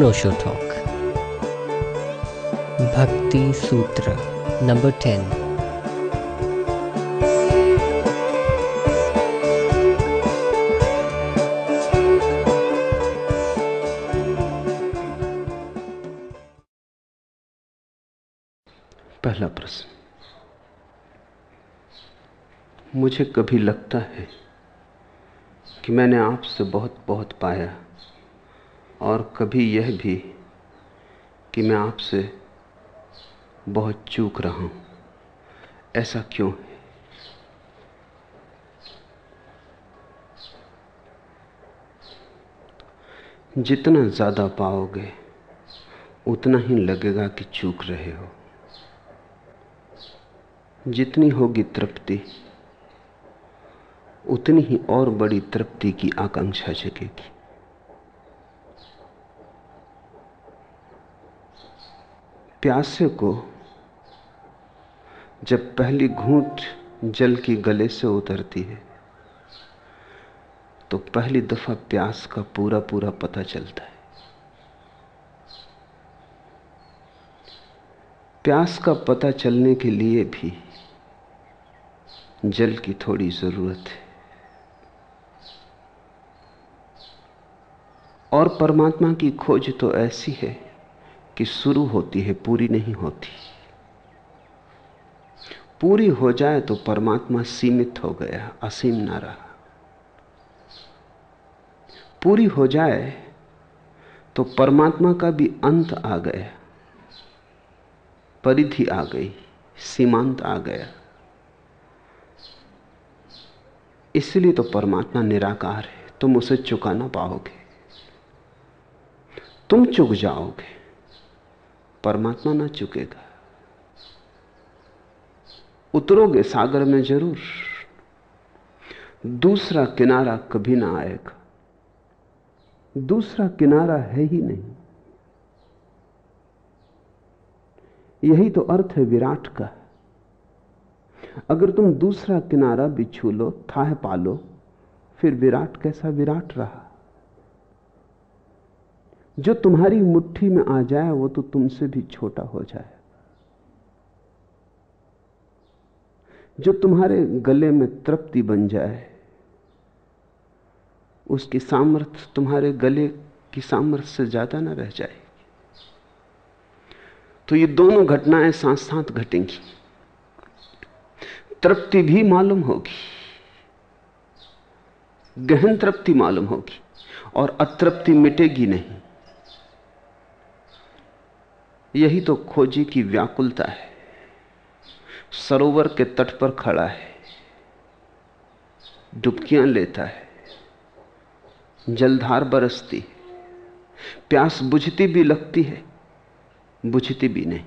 अनोशो talk भक्ति सूत्र number ten पहला प्रश्न। मुझे कभी लगता है कि मैंने आपसे बहुत बहुत पाया। और कभी यह भी कि मैं आपसे बहुत चूक रहा हूँ। ऐसा क्यों है? जितना ज़्यादा पाओगे, उतना ही लगेगा कि चूक रहे हो। जितनी होगी तृप्ति, उतनी ही और बड़ी तृप्ति की आकांक्षा जगेगी। प्यासे को जब पहली घूंट जल की गले से उतरती है तो पहली दफ़ा प्यास का पूरा पूरा पता चलता है। प्यास का पता चलने के लिए भी जल की थोड़ी ज़रूरत है। और परमात्मा की खोज तो ऐसी है कि शुरू होती है, पूरी नहीं होती। पूरी हो जाए तो परमात्मा सीमित हो गया, असीम ना रहा। पूरी हो जाए तो परमात्मा का भी अंत आ गया, परिधि आ गई, सीमांत आ गया। इसलिए तो परमात्मा निराकार है, तुम उसे चुका ना पाओगे। तुम चुक जाओगे। परमात्मा ना चुकेगा। उतरोगे सागर में ज़रूर। दूसरा किनारा कभी ना आएगा। दूसरा किनारा है ही नहीं। यही तो अर्थ है विराट का। अगर तुम दूसरा किनारा भी छू लो, थाह पालो, फिर विराट कैसा विराट रहा। जो तुम्हारी मुट्ठी में आ जाए, वो तो तुमसे भी छोटा हो जाए। जो तुम्हारे गले में तृप्ति बन जाए, उसकी सामर्थ्य तुम्हारे गले की सामर्थ्य से ज़्यादा ना रह जाएगी। तो ये दोनों घटनाएँ साथ साथ घटेंगी। तृप्ति भी मालूम होगी, गहन तृप्ति मालूम होगी, और अतृप्ति मिटेगी नहीं। यही तो खोजी की व्याकुलता है। सरोवर के तट पर खड़ा है। डुबकियाँ लेता है। जलधार बरसती प्यास बुझती भी लगती है, बुझती भी नहीं।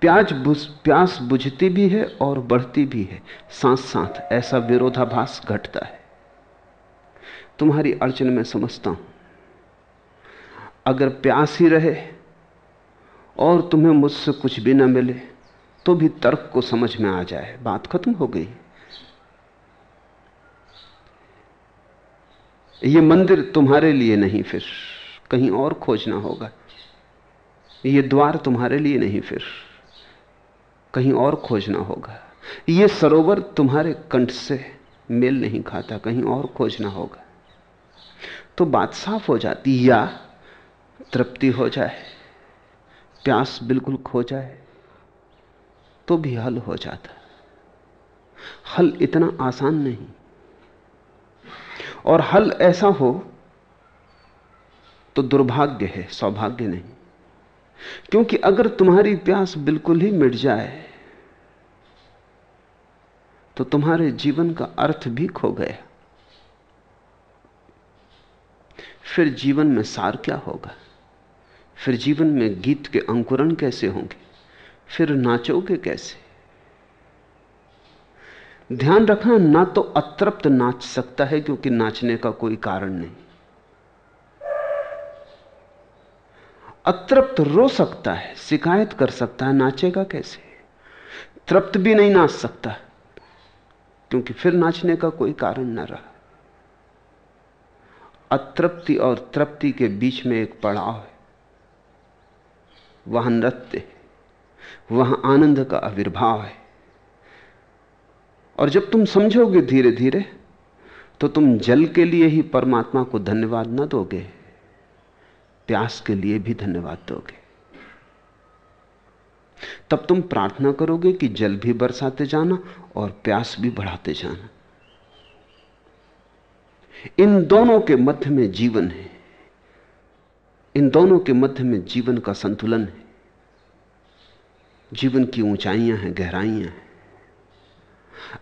प्याज प्यास बुझती भी है और बढ़ती भी है। साथ साथ ऐसा विरोधाभास घटता है। तुम्हारी अड़चन में समझता हूँ। अगर प्यास ही रहे और तुम्हें मुझसे कुछ भी ना मिले तो भी तर्क को समझ में आ जाए। बात खत्म हो गई। ये मंदिर तुम्हारे लिए नहीं फिर, कहीं और खोजना होगा। ये द्वार तुम्हारे लिए नहीं फिर, कहीं और खोजना होगा। ये सरोवर तुम्हारे कंठ से मेल नहीं खाता, कहीं और खोजना होगा। तो बात साफ़ हो जाती, या तृप्ति हो जाए, प्यास बिल्कुल खो जाए तो भी हल हो जाता। हल इतना आसान नहीं। और हल ऐसा हो तो दुर्भाग्य है, सौभाग्य नहीं। क्योंकि अगर तुम्हारी प्यास बिल्कुल ही मिट जाए तो तुम्हारे जीवन का अर्थ भी खो गया। फिर जीवन में सार क्या होगा? फिर जीवन में गीत के अंकुरण कैसे होंगे? फिर नाचोगे कैसे? ध्यान रखना, ना तो अतृप्त नाच सकता है क्योंकि नाचने का कोई कारण नहीं। अतृप्त रो सकता है, शिकायत कर सकता है, नाचेगा कैसे? तृप्त भी नहीं नाच सकता, क्योंकि फिर नाचने का कोई कारण न रहा। अतृप्ति और तृप्ति के बीच में एक पड़ाव है। वहाँ नृत्य वहाँ आनंद का आविर्भाव है। और जब तुम समझोगे धीरे धीरे तो तुम जल के लिए ही परमात्मा को धन्यवाद न दोगे, प्यास के लिए भी धन्यवाद दोगे। तब तुम प्रार्थना करोगे कि जल भी बरसाते जाना और प्यास भी बढ़ाते जाना। इन दोनों के मध्य में जीवन है। इन दोनों के मध्य में जीवन का संतुलन है। जीवन की ऊंचाइयाँ हैं, गहराइयाँ हैं।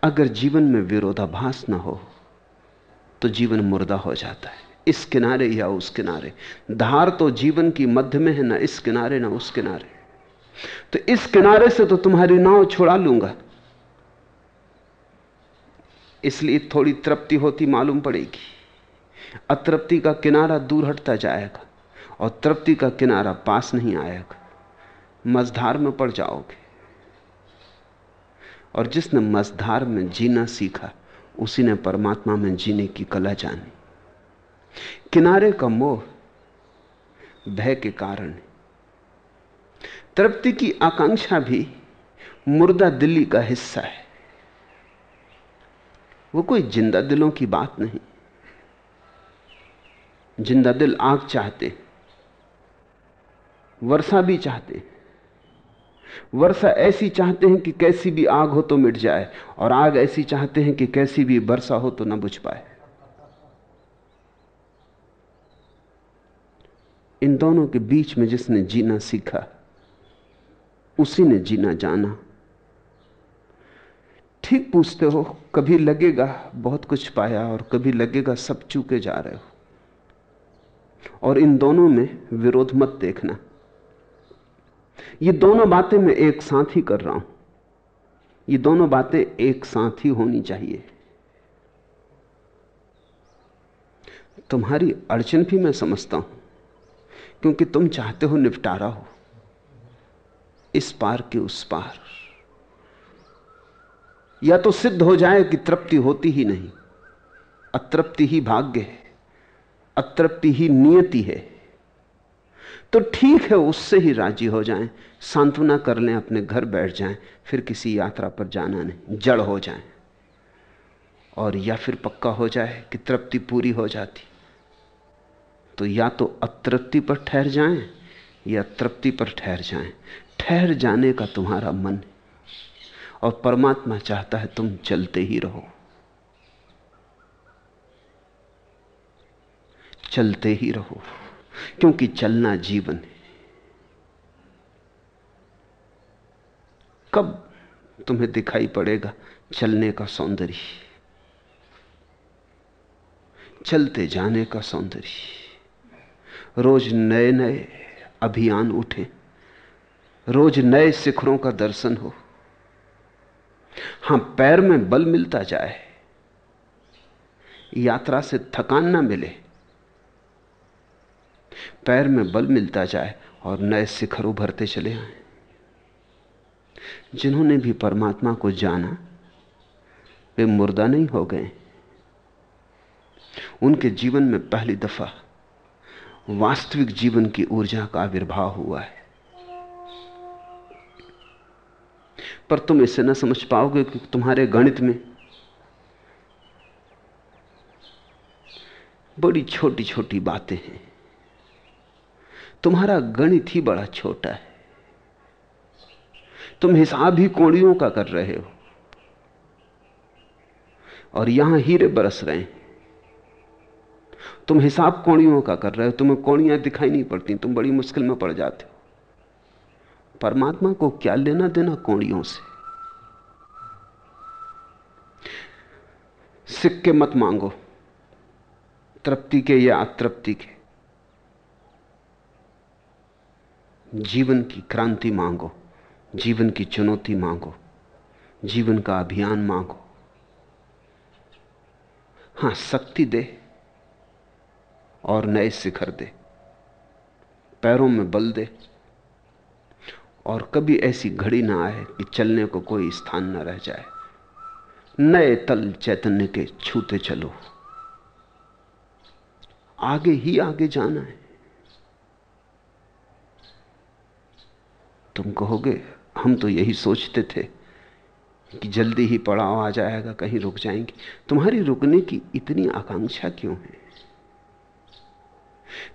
अगर जीवन में विरोधाभास ना हो तो जीवन मुर्दा हो जाता है। इस किनारे या उस किनारे। धार तो जीवन की मध्य में है, ना इस किनारे, ना उस किनारे। तो इस किनारे से तो तुम्हारी नाव छुड़ा लूँगा। इसलिए थोड़ी तृप्ति होती मालूम पड़ेगी। अतृप्ति का किनारा दूर हटता जाएगा। और तृप्ति का किनारा पास नहीं आएगा। मझधार में पड़ जाओगे। और जिसने मझधार में जीना सीखा, उसी ने परमात्मा में जीने की कला जानी। किनारे का मोह भय के कारण तृप्ति की आकांक्षा भी मुर्दा दिल्ली का हिस्सा है। वो कोई ज़िंदा दिलों की बात नहीं। ज़िंदा दिल आग चाहते वर्षा भी चाहते हैं। वर्षा ऐसी चाहते हैं कि कैसी भी आग हो तो मिट जाए, और आग ऐसी चाहते हैं कि कैसी भी वर्षा हो तो ना बुझ पाए। इन दोनों के बीच में जिसने जीना सीखा, उसी ने जीना जाना। ठीक पूछते हो, कभी लगेगा बहुत कुछ पाया और कभी लगेगा सब चूके जा रहे हो। और इन दोनों में विरोध मत देखना। ये दोनों बातें मैं एक साथ ही कर रहा हूँ। ये दोनों बातें एक साथ ही होनी चाहिए। तुम्हारी अड़चन भी मैं समझता हूँ, क्योंकि तुम चाहते हो निपटारा हो। इस पार के उस पार। या तो सिद्ध हो जाए कि तृप्ति होती ही नहीं। अतृप्ति ही भाग्य है। अतृप्ति ही नियति है। तो ठीक है, उससे ही राज़ी हो जाएँ। सांत्वना कर लें, अपने घर बैठ जाएँ, फिर किसी यात्रा पर जाना नहीं, जड़ हो जाएँ। और या फिर पक्का हो जाए कि तृप्ति पूरी हो जाती। तो या तो अतृप्ति पर ठहर जाएँ, या तृप्ति पर ठहर जाएँ। ठहर जाने का तुम्हारा मन और परमात्मा चाहता है तुम चलते ही रहो। चलते ही रहो। क्योंकि चलना जीवन है। कब तुम्हें दिखाई पड़ेगा चलने का सौंदर्य? चलते जाने का सौंदर्य। रोज नए नए अभियान उठे। रोज नए शिखरों का दर्शन हो। हाँ, पैर में बल मिलता जाए। यात्रा से थकान ना मिले। पैर में बल मिलता जाए और नए शिखर उभरते चले आए। जिन्होंने भी परमात्मा को जाना, वे मुर्दा नहीं हो गए। उनके जीवन में पहली दफ़ा वास्तविक जीवन की ऊर्जा का आविर्भाव हुआ है। पर तुम इसे न समझ पाओगे कि तुम्हारे गणित में बड़ी छोटी छोटी बातें हैं। तुम्हारा गणित ही बड़ा छोटा है। तुम हिसाब ही कोड़ियों का कर रहे हो। और यहाँ हीरे बरस रहे हैं। तुम हिसाब कोड़ियों का कर रहे हो। तुम्हें कोड़ियाँ दिखाई नहीं पड़ती। तुम बड़ी मुश्किल में पड़ जाते हो। परमात्मा को क्या लेना देना कोड़ियों से? सिक्के मत मांगो। तृप्ति के या अतृप्ति के। जीवन की क्रांति मांगो, जीवन की चुनौती मांगो, जीवन का अभियान मांगो। हाँ, शक्ति दे और नए शिखर दे, पैरों में बल दे और कभी ऐसी घड़ी ना आए कि चलने को कोई स्थान ना रह जाए। नए तल चैतन्य के छूते चलो। आगे ही आगे जाना है। तुम कहोगे? हम तो यही सोचते थे कि जल्दी ही पड़ाव आ जाएगा, कहीं रुक जाएँगे। तुम्हारी रुकने की इतनी आकांक्षा क्यों है?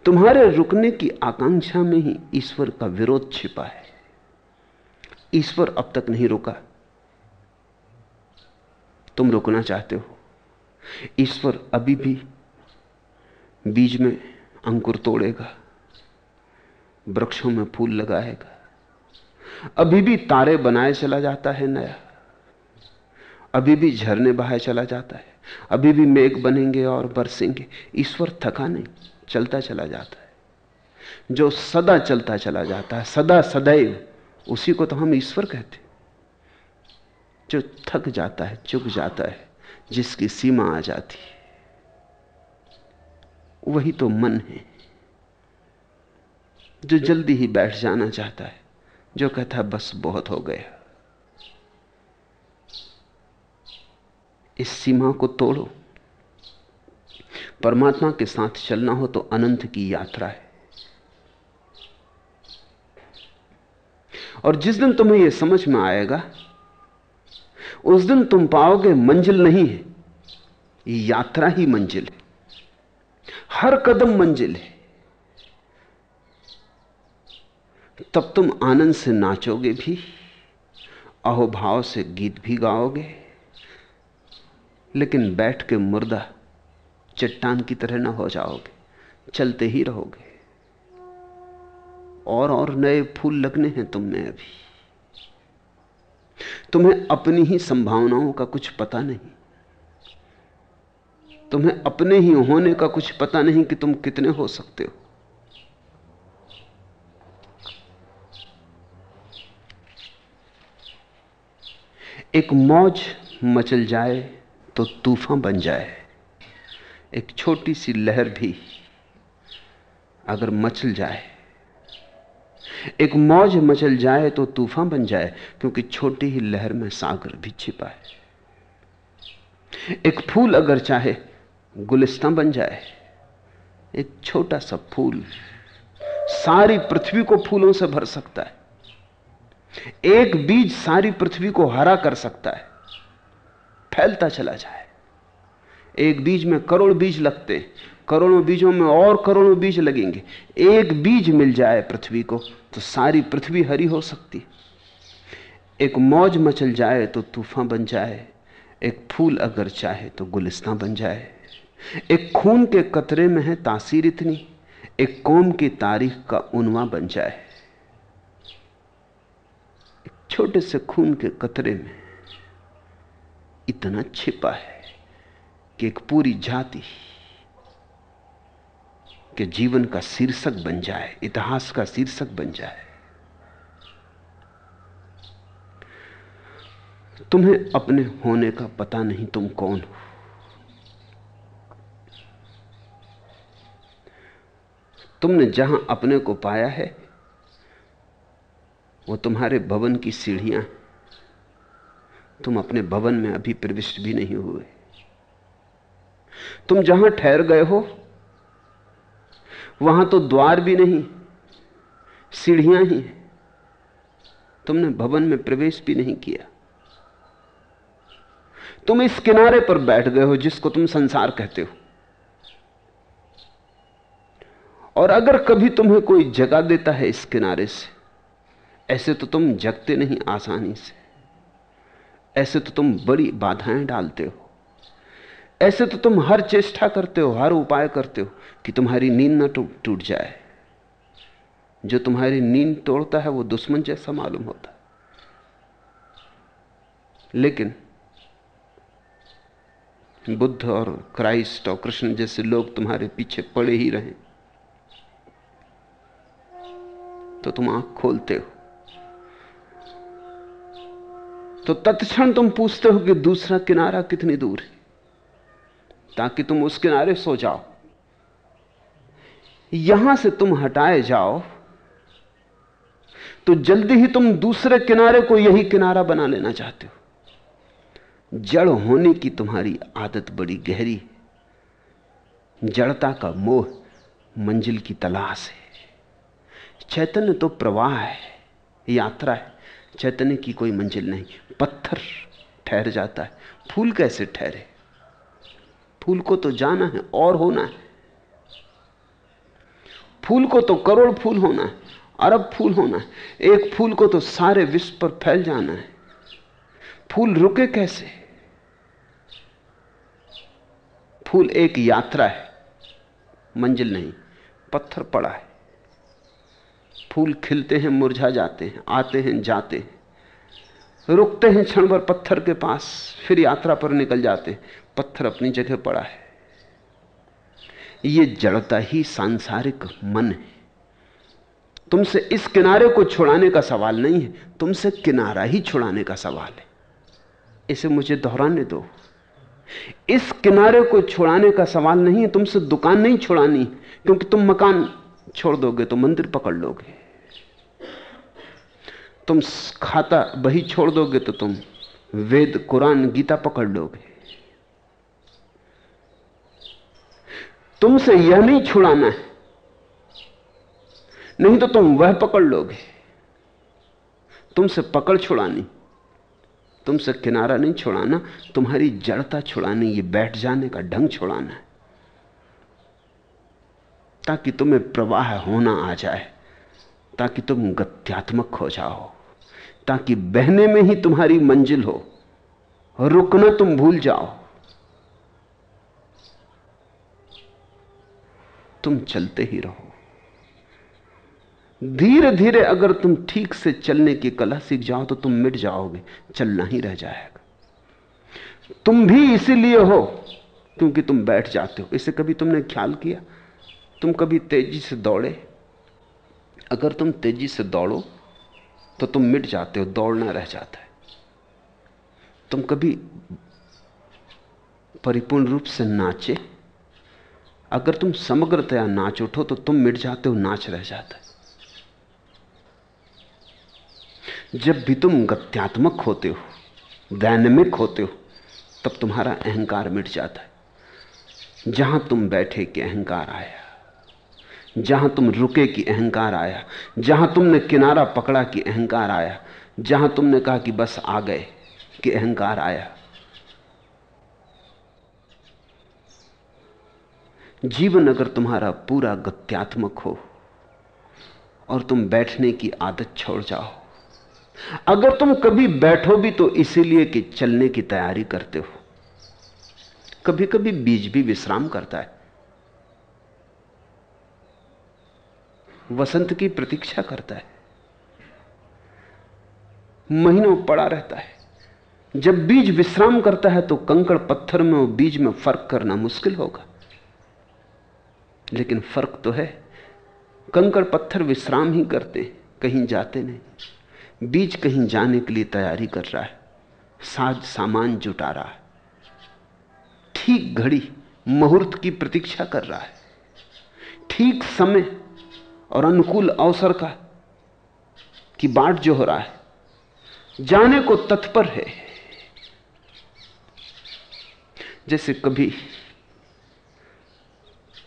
तुम्हारे रुकने की आकांक्षा में ही ईश्वर का विरोध छिपा है। ईश्वर अब तक नहीं रुका। तुम रुकना चाहते हो। ईश्वर अभी भी बीज में अंकुर तोड़ेगा, वृक्षों में फूल लगाएगा। अभी भी तारे बनाए चला जाता है नया। अभी भी झरने बहाए चला जाता है। अभी भी मेघ बनेंगे और बरसेंगे। ईश्वर थका नहीं, चलता चला जाता है। जो सदा चलता चला जाता है, सदा सदैव, उसी को तो हम ईश्वर कहते जो थक जाता है चुक जाता है, जिसकी सीमा आ जाती है, वही तो मन है। जो जल्दी ही बैठ जाना चाहता है जो कहता बस बहुत हो गया। इस सीमा को तोड़ो। परमात्मा के साथ चलना हो तो अनंत की यात्रा है। और जिस दिन तुम्हें यह समझ में आएगा, उस दिन तुम पाओगे मंजिल नहीं है। यात्रा ही मंजिल है। हर कदम मंजिल है। तब तुम आनंद से नाचोगे भी, अहोभाव से गीत भी गाओगे। लेकिन बैठ के मुर्दा चट्टान की तरह ना हो जाओगे, चलते ही रहोगे। और और नए फूल लगने हैं तुम में अभी। तुम्हें अपनी ही संभावनाओं का कुछ पता नहीं। तुम्हें अपने ही होने का कुछ पता नहीं कि तुम कितने हो सकते हो। एक मौज मचल जाए तो तूफ़ान बन जाए। एक छोटी सी लहर भी अगर मचल जाए, एक मौज मचल जाए तो तूफ़ान बन जाए, क्योंकि छोटी ही लहर में सागर भी छिपा है। एक फूल अगर चाहे, गुलिस्तान बन जाए। एक छोटा सा फूल, सारी पृथ्वी को फूलों से भर सकता है। एक बीज सारी पृथ्वी को हरा कर सकता है। फैलता चला जाए। एक बीज में करोड़ बीज लगते करोड़ों बीजों में और करोड़ों बीज लगेंगे। एक बीज मिल जाए पृथ्वी को तो सारी पृथ्वी हरी हो सकती एक मौज मचल जाए तो तूफ़ान बन जाए। एक फूल अगर चाहे तो गुलिस्तान बन जाए। एक खून के कतरे में है तासीर इतनी। एक कौम की तारीख का उनवा बन जाए। छोटे से खून के कतरे में इतना छिपा है कि एक पूरी जाति के जीवन का शीर्षक बन जाए, इतिहास का शीर्षक बन जाए। तुम्हें अपने होने का पता नहीं तुम कौन हो। तुमने जहाँ अपने को पाया है वो तुम्हारे भवन की सीढ़ियाँ तुम अपने भवन में अभी प्रविष्ट भी नहीं हुए। तुम जहाँ ठहर गए हो, वहाँ तो द्वार भी नहीं, सीढ़ियाँ ही तुमने भवन में प्रवेश भी नहीं किया। तुम इस किनारे पर बैठ गए हो जिसको तुम संसार कहते हो। और अगर कभी तुम्हें कोई जगा देता है इस किनारे से ऐसे तो तुम जगते नहीं आसानी से। ऐसे तो तुम बड़ी बाधाएँ डालते हो। ऐसे तो तुम हर चेष्टा करते हो, हर उपाय करते हो कि तुम्हारी नींद ना टूट जाए। जो तुम्हारी नींद तोड़ता है, वो दुश्मन जैसा मालूम होता। है लेकिन बुद्ध और क्राइस्ट और कृष्ण जैसे लोग तुम्हारे पीछे पड़े ही रहे। तो तुम आँख खोलते हो। तो तत्क्षण तुम पूछते हो कि दूसरा किनारा कितनी दूर है? ताकि तुम उस किनारे सो जाओ। यहाँ से तुम हटाए जाओ तो जल्दी ही तुम दूसरे किनारे को यही किनारा बना लेना चाहते हो। जड़ होने की तुम्हारी आदत बड़ी गहरी जड़ता का मोह मंजिल की तलाश है। चैतन्य तो प्रवाह है, यात्रा है। चैतन्य की कोई मंजिल नहीं। पत्थर ठहर जाता है। फूल कैसे ठहरे? फूल को तो जाना है, और होना है। फूल को तो करोड़ फूल होना है, अरब फूल होना है। एक फूल को तो सारे विश्व पर फैल जाना है। फूल रुके कैसे? फूल एक यात्रा है, मंजिल नहीं, पत्थर पड़ा है। फूल खिलते हैं, मुरझा जाते हैं, आते हैं, जाते हैं। रुकते हैं क्षण भर पत्थर के पास, फिर यात्रा पर निकल जाते हैं। पत्थर अपनी जगह पड़ा है। यह जड़ता ही सांसारिक मन है। तुमसे इस किनारे को छुड़ाने का सवाल नहीं है, तुमसे किनारा ही छुड़ाने का सवाल है। इसे मुझे दोहराने दो। इस किनारे को छुड़ाने का सवाल नहीं है, तुमसे दुकान नहीं छुड़ानी, क्योंकि तुम मकान छोड़ दोगे तो मंदिर पकड़ लोगे। तुम खाता बही छोड़ दोगे तो तुम वेद, कुरान, गीता पकड़ लोगे। तुमसे यह नहीं छुड़ाना है। नहीं तो तुम वह पकड़ लोगे। तुमसे पकड़ छुड़ानी, तुमसे किनारा नहीं छुड़ाना, तुम्हारी जड़ता छुड़ानी, ये बैठ जाने का ढंग छुड़ाना है। ताकि तुम्हें प्रवाह होना आ जाए, ताकि तुम गत्यात्मक हो जाओ। ताकि बहने में ही तुम्हारी मंजिल हो रुकना तुम भूल जाओ। तुम चलते ही रहो। धीरे धीरे अगर तुम ठीक से चलने की कला सीख जाओ तो तुम मिट जाओगे, चलना ही रह जाएगा। तुम भी इसीलिए हो क्योंकि तुम बैठ जाते हो। इसे कभी तुमने ख्याल किया? तुम कभी तेज़ी से दौड़े? अगर तुम तेज़ी से दौड़ो तो तुम मिट जाते हो, दौड़ना रह जाता है। तुम कभी परिपूर्ण रूप से नाचे? अगर तुम समग्रतया नाच उठो तो तुम मिट जाते हो, नाच रह जाता है। जब भी तुम गत्यात्मक होते हो डायनेमिक होते हो, तब तुम्हारा अहंकार मिट जाता है। जहाँ तुम बैठे, कि अहंकार आया। जहाँ तुम रुके कि अहंकार आया, जहाँ तुमने किनारा पकड़ा कि अहंकार आया, जहाँ तुमने कहा कि बस आ गए कि अहंकार आया। जीवन अगर तुम्हारा पूरा गत्यात्मक हो और तुम बैठने की आदत छोड़ जाओ, अगर तुम कभी बैठो भी तो इसीलिए कि चलने की तैयारी करते हो। कभी कभी बीज भी विश्राम करता है। वसंत की प्रतीक्षा करता है। महीनों पड़ा रहता है। जब बीज विश्राम करता है तो कंकड़ पत्थर में और बीज में फ़र्क करना मुश्किल होगा। लेकिन फ़र्क तो है। कंकड़ पत्थर विश्राम ही करते कहीं जाते नहीं। बीज कहीं जाने के लिए तैयारी कर रहा है। साज सामान जुटा रहा है। ठीक घड़ी मुहूर्त की प्रतीक्षा कर रहा है। ठीक समय और अनुकूल अवसर का की बाट जो हो रहा है, जाने को तत्पर है। जैसे कभी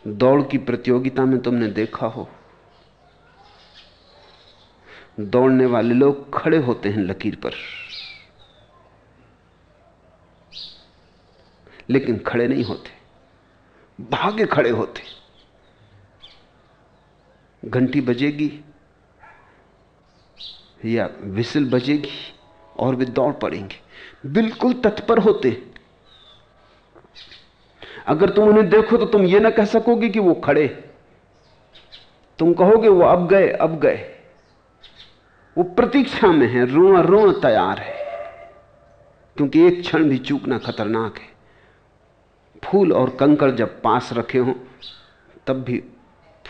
दौड़ की प्रतियोगिता में तुमने देखा हो, दौड़ने वाले लोग खड़े होते हैं लकीर पर, लेकिन खड़े नहीं होते, भागे खड़े होते। घंटी बजेगी, या विसिल बजेगी, और वे दौड़ पड़ेंगे। बिल्कुल तत्पर होते। अगर तुम उन्हें देखो तो तुम ये ना कह सकोगे कि वो खड़े। तुम कहोगे, वो अब गए अब गए। वो प्रतीक्षा में है रोना रोना तैयार है। क्योंकि एक क्षण भी चूकना खतरनाक है। फूल और कंकड़ जब पास रखे हों, तब भी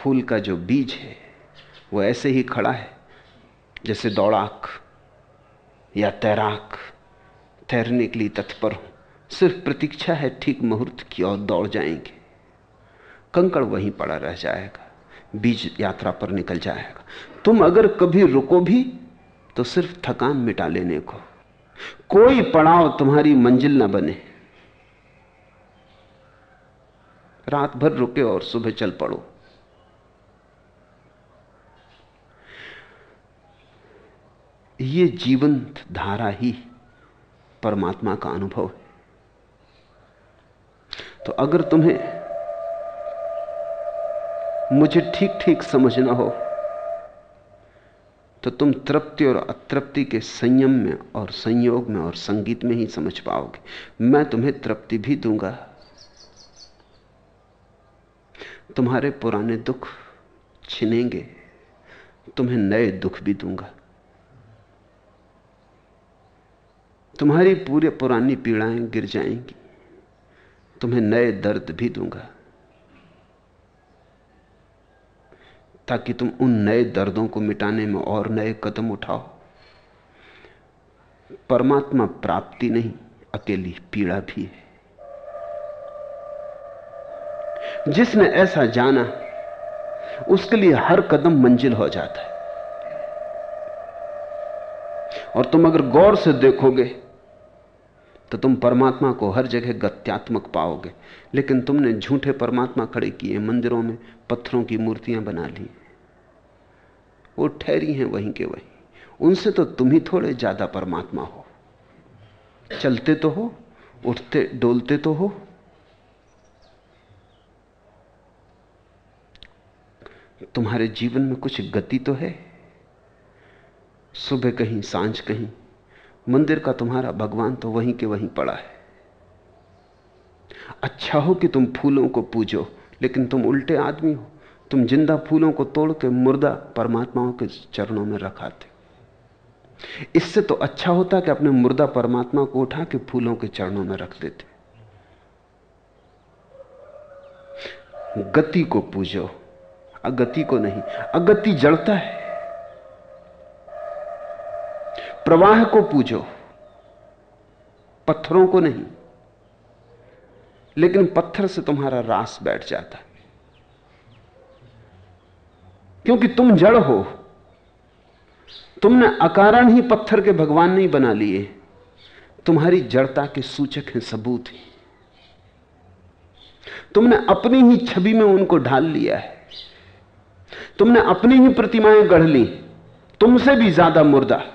फूल का जो बीज है, वो ऐसे ही खड़ा है, जैसे दौड़ाक या तैराक। तैरने के लिए तत्पर हो। सिर्फ़ प्रतीक्षा है, ठीक मुहूर्त की और दौड़ जाएँगे। कंकड़ वहीं पड़ा रह जाएगा, बीज यात्रा पर निकल जाएगा। तुम अगर कभी रुको भी तो सिर्फ़ थकान मिटा लेने को। कोई पड़ाव तुम्हारी मंजिल ना बने। रात भर रुके और सुबह चल पड़ो। ये जीवंत धारा ही परमात्मा का अनुभव है। तो अगर तुम्हें मुझे ठीक ठीक समझना हो तो तुम तृप्ति और अतृप्ति के संयम में और संयोग में और संगीत में ही समझ पाओगे। मैं तुम्हें तृप्ति भी दूँगा। तुम्हारे पुराने दुख छिनेंगे, तुम्हें नए दुख भी दूँगा। तुम्हारी पूरे पुरानी पीड़ाएँ गिर जाएँगी। तुम्हें नए दर्द भी दूँगा। ताकि तुम उन नए दर्दों को मिटाने में और नए कदम उठाओ। परमात्मा प्राप्ति नहीं, अकेली पीड़ा भी है। जिसने ऐसा जाना, उसके लिए हर कदम मंजिल हो जाता है। और तुम अगर गौर से देखोगे तो तुम परमात्मा को हर जगह गत्यात्मक पाओगे। लेकिन तुमने झूठे परमात्मा खड़े किए, मंदिरों में पत्थरों की मूर्तियाँ बना ली। वो ठहरी हैं वहीं के वहीं। उनसे तो तुम ही थोड़े ज़्यादा परमात्मा हो। चलते तो हो, उठते, डोलते तो हो। तुम्हारे जीवन में कुछ गति तो है? सुबह कहीं, साँझ कहीं मंदिर का तुम्हारा भगवान तो वहीं के वहीं पड़ा है। अच्छा हो कि तुम फूलों को पूजो, लेकिन तुम उल्टे आदमी हो। तुम ज़िंदा फूलों को तोड़ के मुर्दा परमात्माओं के चरणों में रखाते इससे तो अच्छा होता कि अपने मुर्दा परमात्मा को उठा के फूलों के चरणों में रख देते। गति को पूजो, अगति को नहीं, अगति जड़ता है। प्रवाह को पूजो, पत्थरों को नहीं, लेकिन पत्थर से तुम्हारा रास बैठ जाता। क्योंकि तुम जड़ हो, तुमने अकारण ही पत्थर के भगवान नहीं बना लिए, तुम्हारी जड़ता के सूचक हैं, सबूत ही। तुमने अपनी ही छवि में उनको ढाल लिया है। तुमने अपनी ही प्रतिमाएँ गढ़ ली, तुमसे भी ज़्यादा मुर्दा।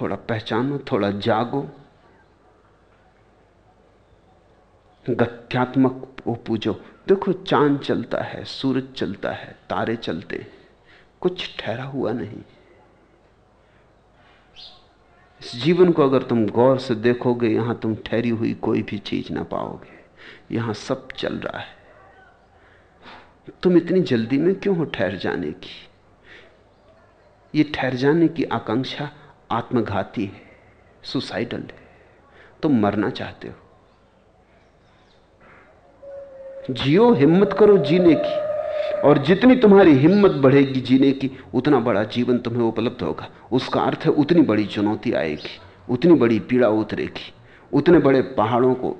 थोड़ा पहचानो, थोड़ा जागो। गत्यात्मक वो पूजो। देखो, चाँद चलता है, सूरज चलता है, तारे चलते हैं। कुछ ठहरा हुआ नहीं। इस जीवन को अगर तुम गौर से देखोगे, यहाँ तुम ठहरी हुई कोई भी चीज़ ना पाओगे। यहाँ सब चल रहा है। तुम इतनी जल्दी में क्यों हो ठहर जाने की? ये ठहर जाने की आकांक्षा आत्मघाती है सुसाइडल है। तुम मरना चाहते हो। जियो हिम्मत करो जीने की, और जितनी तुम्हारी हिम्मत बढ़ेगी जीने की, उतना बड़ा जीवन तुम्हें उपलब्ध होगा। उसका अर्थ है, उतनी बड़ी चुनौती आएगी, उतनी बड़ी पीड़ा उतरेगी, उतने बड़े पहाड़ों को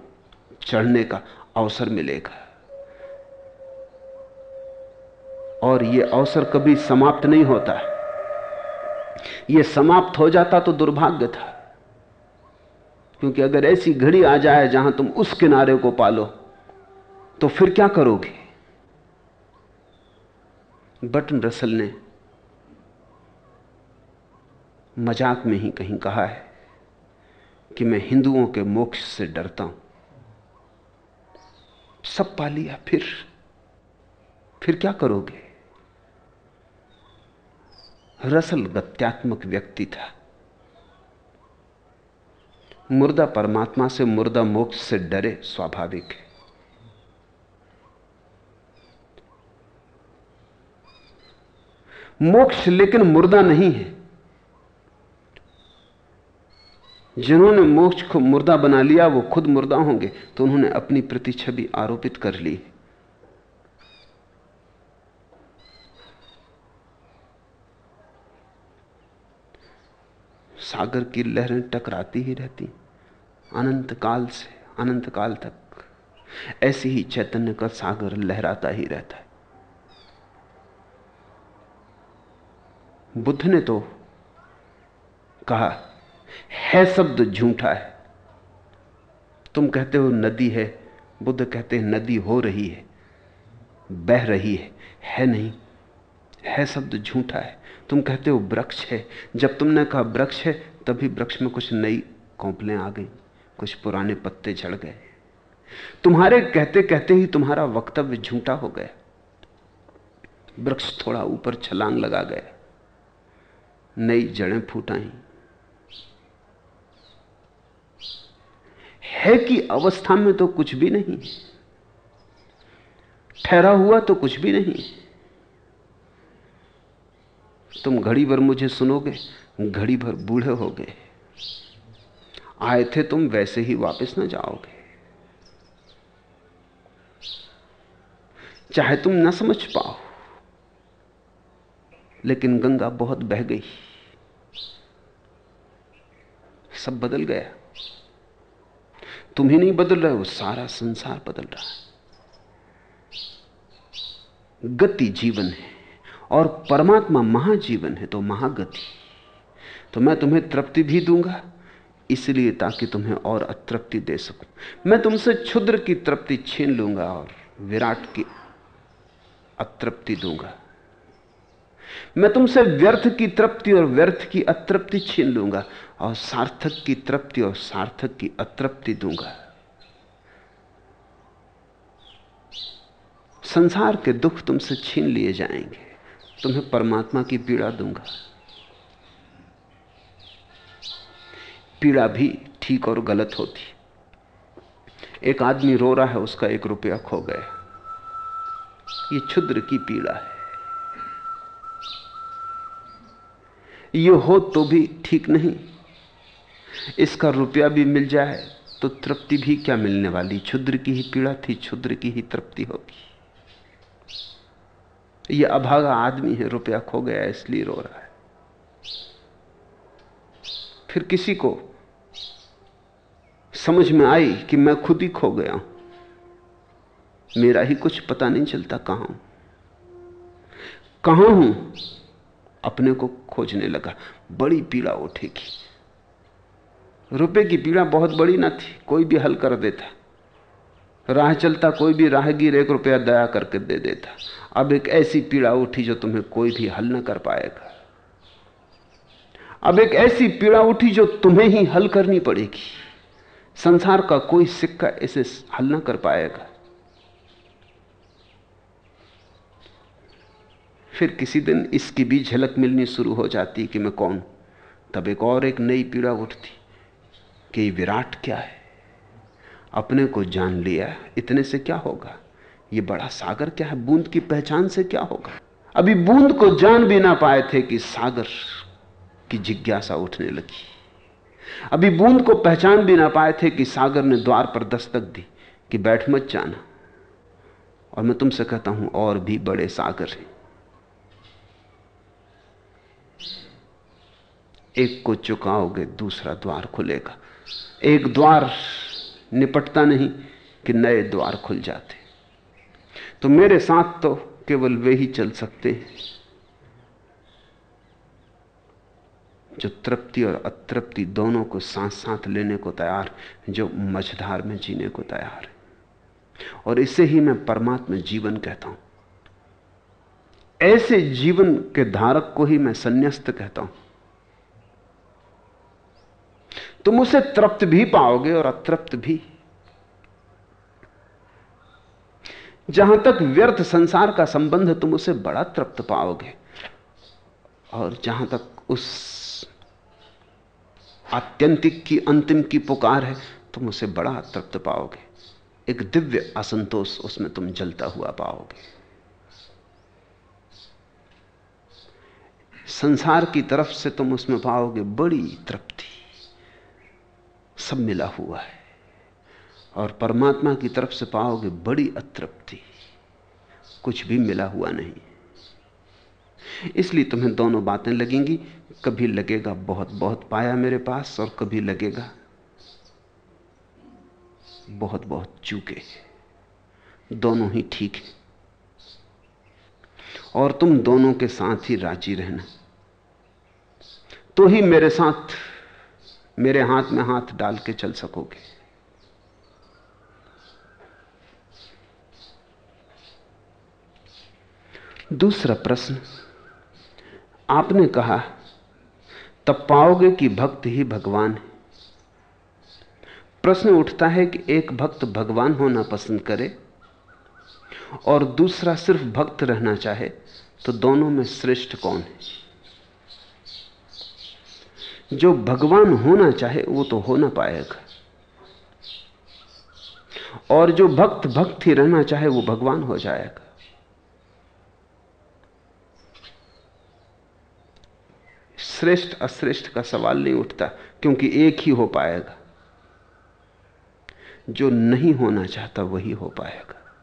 चढ़ने का अवसर मिलेगा। और यह अवसर कभी समाप्त नहीं होता है। यह समाप्त हो जाता तो दुर्भाग्य था। क्योंकि अगर ऐसी घड़ी आ जाए जहाँ तुम उस किनारे को पालो तो फिर क्या करोगे? बटन रसल ने मज़ाक में ही कहीं कहा है कि मैं हिंदुओं के मोक्ष से डरता हूँ। सब पा लिया फिर फिर क्या करोगे? रसल गत्यात्मक व्यक्ति था। मुर्दा परमात्मा से मुर्दा मोक्ष से डरे स्वाभाविक है। मोक्ष लेकिन मुर्दा नहीं है। जिन्होंने मोक्ष को मुर्दा बना लिया, वो खुद मुर्दा होंगे तो उन्होंने अपनी प्रति छवि आरोपित कर ली। सागर की लहरें टकराती ही रहती, अनंत काल से अनंत काल तक। ऐसी ही चैतन्य का सागर लहराता ही रहता है। बुद्ध ने तो कहा, है शब्द झूठा है। तुम कहते हो नदी है, बुद्ध कहते हैं नदी हो रही है, बह रही है। है नहीं, है शब्द झूठा है। तुम कहते हो वृक्ष है। जब तुमने कहा वृक्ष है, तभी वृक्ष में कुछ नई कौपलें आ गई। कुछ पुराने पत्ते झड़ गए। तुम्हारे कहते कहते ही तुम्हारा वक्तव्य झूठा हो गया। वृक्ष थोड़ा ऊपर छलांग लगा गया नई जड़ें फूटाई है कि अवस्था में तो कुछ भी नहीं ठहरा हुआ तो कुछ भी नहीं तुम घड़ी भर मुझे सुनोगे, घड़ी भर बूढ़े हो गए आए थे तुम, वैसे ही वापस ना जाओगे। चाहे तुम ना समझ पाओ, लेकिन गंगा बहुत बह गई। सब बदल गया। तुम ही नहीं बदल रहे हो, सारा संसार बदल रहा है। गति जीवन है। और परमात्मा महाजीवन है तो महागति। तो मैं तुम्हें तृप्ति भी दूँगा, इसलिए ताकि तुम्हें और अतृप्ति दे सकूँ। मैं तुमसे क्षुद्र की तृप्ति छीन लूँगा और विराट की अतृप्ति दूँगा। मैं तुमसे व्यर्थ की तृप्ति और व्यर्थ की अतृप्ति छीन लूँगा और सार्थक की तृप्ति और सार्थक की अतृप्ति दूँगा। संसार के दुख तुमसे छीन लिए जाएँगे। तुम्हें परमात्मा की पीड़ा दूँगा। पीड़ा भी ठीक और गलत होती। एक आदमी रो रहा है, उसका एक रुपया खो गया। ये क्षुद्र की पीड़ा है। ये हो तो भी ठीक नहीं। इसका रुपया भी मिल जाए तो तृप्ति भी क्या मिलने वाली? क्षुद्र की ही पीड़ा थी, क्षुद्र की ही तृप्ति होगी। ये अभागा आदमी है, रुपया खो गया, इसलिए रो रहा है। फिर किसी को समझ में आई कि मैं खुद ही खो गया हूँ। मेरा ही कुछ पता नहीं चलता कहाँ हूँ। कहाँ हूँ? अपने को खोजने लगा। बड़ी पीड़ा उठेगी। रुपए की पीड़ा बहुत बड़ी ना थी, कोई भी हल कर देता। राह चलता, कोई भी राहगीर एक रुपया दया करके दे देता। अब एक ऐसी पीड़ा उठी जो तुम्हें कोई भी हल न कर पाएगा। अब एक ऐसी पीड़ा उठी जो तुम्हें ही हल करनी पड़ेगी। संसार का कोई सिक्का इसे हल ना कर पाएगा। फिर किसी दिन इसकी भी झलक मिलनी शुरू हो जाती कि मैं कौन? तब एक और एक नई पीड़ा उठती कि विराट क्या है? अपने को जान लिया, इतने से क्या होगा? ये बड़ा सागर क्या है? बूंद की पहचान से क्या होगा? अभी बूंद को जान भी ना पाए थे कि सागर की जिज्ञासा उठने लगी। अभी बूंद को पहचान भी ना पाए थे कि सागर ने द्वार पर दस्तक दी कि बैठ मत जाना। और मैं तुमसे कहता हूँ, और भी बड़े सागर हैं। एक को चुकाओगे, दूसरा द्वार खुलेगा। एक द्वार निपटता नहीं कि नए द्वार खुल जाते। तो मेरे साथ तो केवल वे ही चल सकते हैं। जो तृप्ति और अतृप्ति दोनों को साथ साथ लेने को तैयार, जो मझधार में जीने को तैयार है। और इसे ही मैं परमात्मा जीवन कहता हूँ। ऐसे जीवन के धारक को ही मैं संन्यास्त कहता हूँ। तुम उसे तृप्त भी पाओगे और अतृप्त भी। जहाँ तक व्यर्थ संसार का संबंध है तुम उसे बड़ा तृप्त पाओगे। और जहाँ तक उस आत्यंतिक की अंतिम की पुकार है, तुम उसे बड़ा तृप्त पाओगे। एक दिव्य असंतोष उसमें तुम जलता हुआ पाओगे। संसार की तरफ़ से तुम उसमें पाओगे बड़ी तृप्ति। सब मिला हुआ है। और परमात्मा की तरफ़ से पाओगे बड़ी अतृप्ति। कुछ भी मिला हुआ नहीं। इसलिए तुम्हें दोनों बातें लगेंगी, कभी लगेगा बहुत बहुत पाया मेरे पास और कभी लगेगा बहुत बहुत चूके। दोनों ही ठीक है। और तुम दोनों के साथ ही राज़ी रहना। तो ही मेरे साथ, मेरे हाथ में हाथ डाल के चल सकोगे। दूसरा प्रश्न। आपने कहा, तब पाओगे कि भक्त ही भगवान है। प्रश्न उठता है कि एक भक्त भगवान होना पसंद करे और दूसरा सिर्फ़ भक्त रहना चाहे तो दोनों में श्रेष्ठ कौन है? जो भगवान होना चाहे, वो तो हो ना पाएगा। और जो भक्त भक्त ही रहना चाहे, वो भगवान हो जाएगा। श्रेष्ठ अश्रेष्ठ का सवाल नहीं उठता, क्योंकि एक ही हो पाएगा। जो नहीं होना चाहता वही हो पाएगा।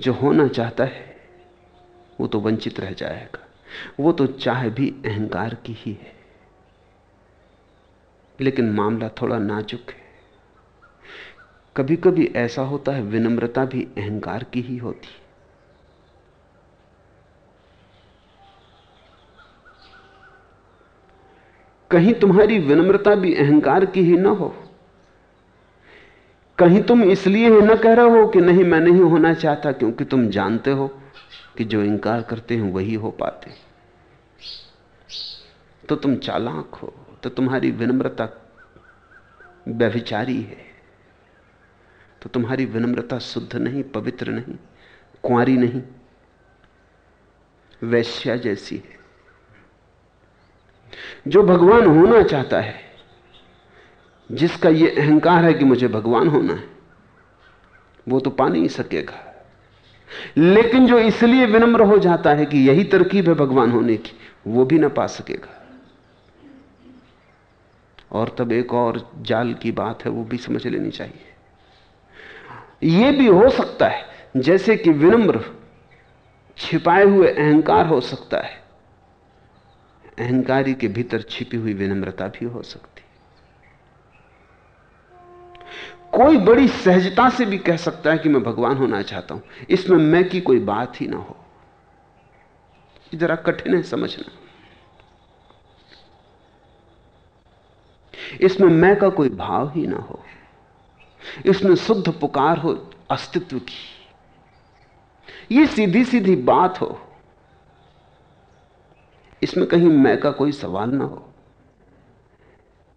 जो होना चाहता है, वो तो वंचित रह जाएगा। वो तो चाह भी अहंकार की ही है। लेकिन मामला थोड़ा नाजुक है। कभी कभी ऐसा होता है, विनम्रता भी अहंकार की ही होती कहीं तुम्हारी विनम्रता भी अहंकार की ही ना हो। कहीं तुम इसलिए न कह रहे हो कि नहीं, मैं नहीं होना चाहता, क्योंकि तुम जानते हो कि जो इंकार करते हैं वही हो पाते। तो तुम चालाक हो तो तुम्हारी विनम्रता व्यभिचारी है। तो तुम्हारी विनम्रता शुद्ध नहीं, पवित्र नहीं, कुंवारी नहीं, वैश्या जैसी है। जो भगवान होना चाहता है, जिसका यह अहंकार है कि मुझे भगवान होना है, वो तो पा नहीं सकेगा। लेकिन जो इसलिए विनम्र हो जाता है कि यही तरकीब है भगवान होने की, वो भी ना पा सकेगा। और तब एक और जाल की बात है, वो भी समझ लेनी चाहिए। यह भी हो सकता है, जैसे कि विनम्र छिपाए हुए अहंकार हो सकता है अहंकारी के भीतर छिपी हुई विनम्रता भी हो सकती कोई बड़ी सहजता से भी कह सकता है कि मैं भगवान होना चाहता हूँ। इसमें मैं की कोई बात ही ना हो। जरा कठिन है समझना। इसमें मैं का कोई भाव ही ना हो। इसमें शुद्ध पुकार हो अस्तित्व की। यह सीधी सीधी बात हो। इसमें कहीं मैं का कोई सवाल ना हो।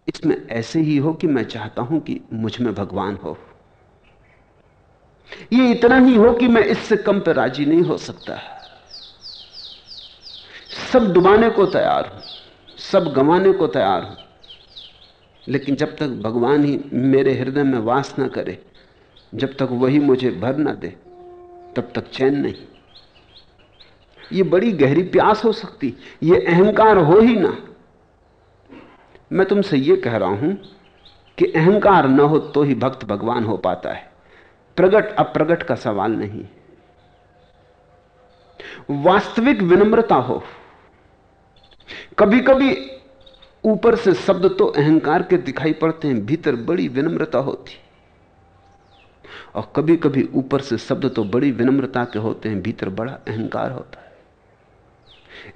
इसमें ऐसे ही हो कि मैं चाहता हूँ कि मुझमें भगवान हो। यह इतना ही हो कि मैं इससे कम पर राज़ी नहीं हो सकता। सब डुबाने को तैयार हूँ, सब गंवाने को तैयार हूँ। लेकिन जब तक भगवान ही मेरे हृदय में वास ना करे, जब तक वही मुझे भर ना दे, तब तक चैन नहीं। ये बड़ी गहरी प्यास हो सकती, ये अहंकार हो ही ना। मैं तुमसे ये कह रहा हूँ कि अहंकार न हो तो ही भक्त भगवान हो पाता है। प्रगट अप्रगट का सवाल नहीं। वास्तविक विनम्रता हो। कभी कभी ऊपर से शब्द तो अहंकार के दिखाई पड़ते हैं, भीतर बड़ी विनम्रता होती। और कभी कभी ऊपर से शब्द तो बड़ी विनम्रता के होते हैं, भीतर बड़ा अहंकार होता। है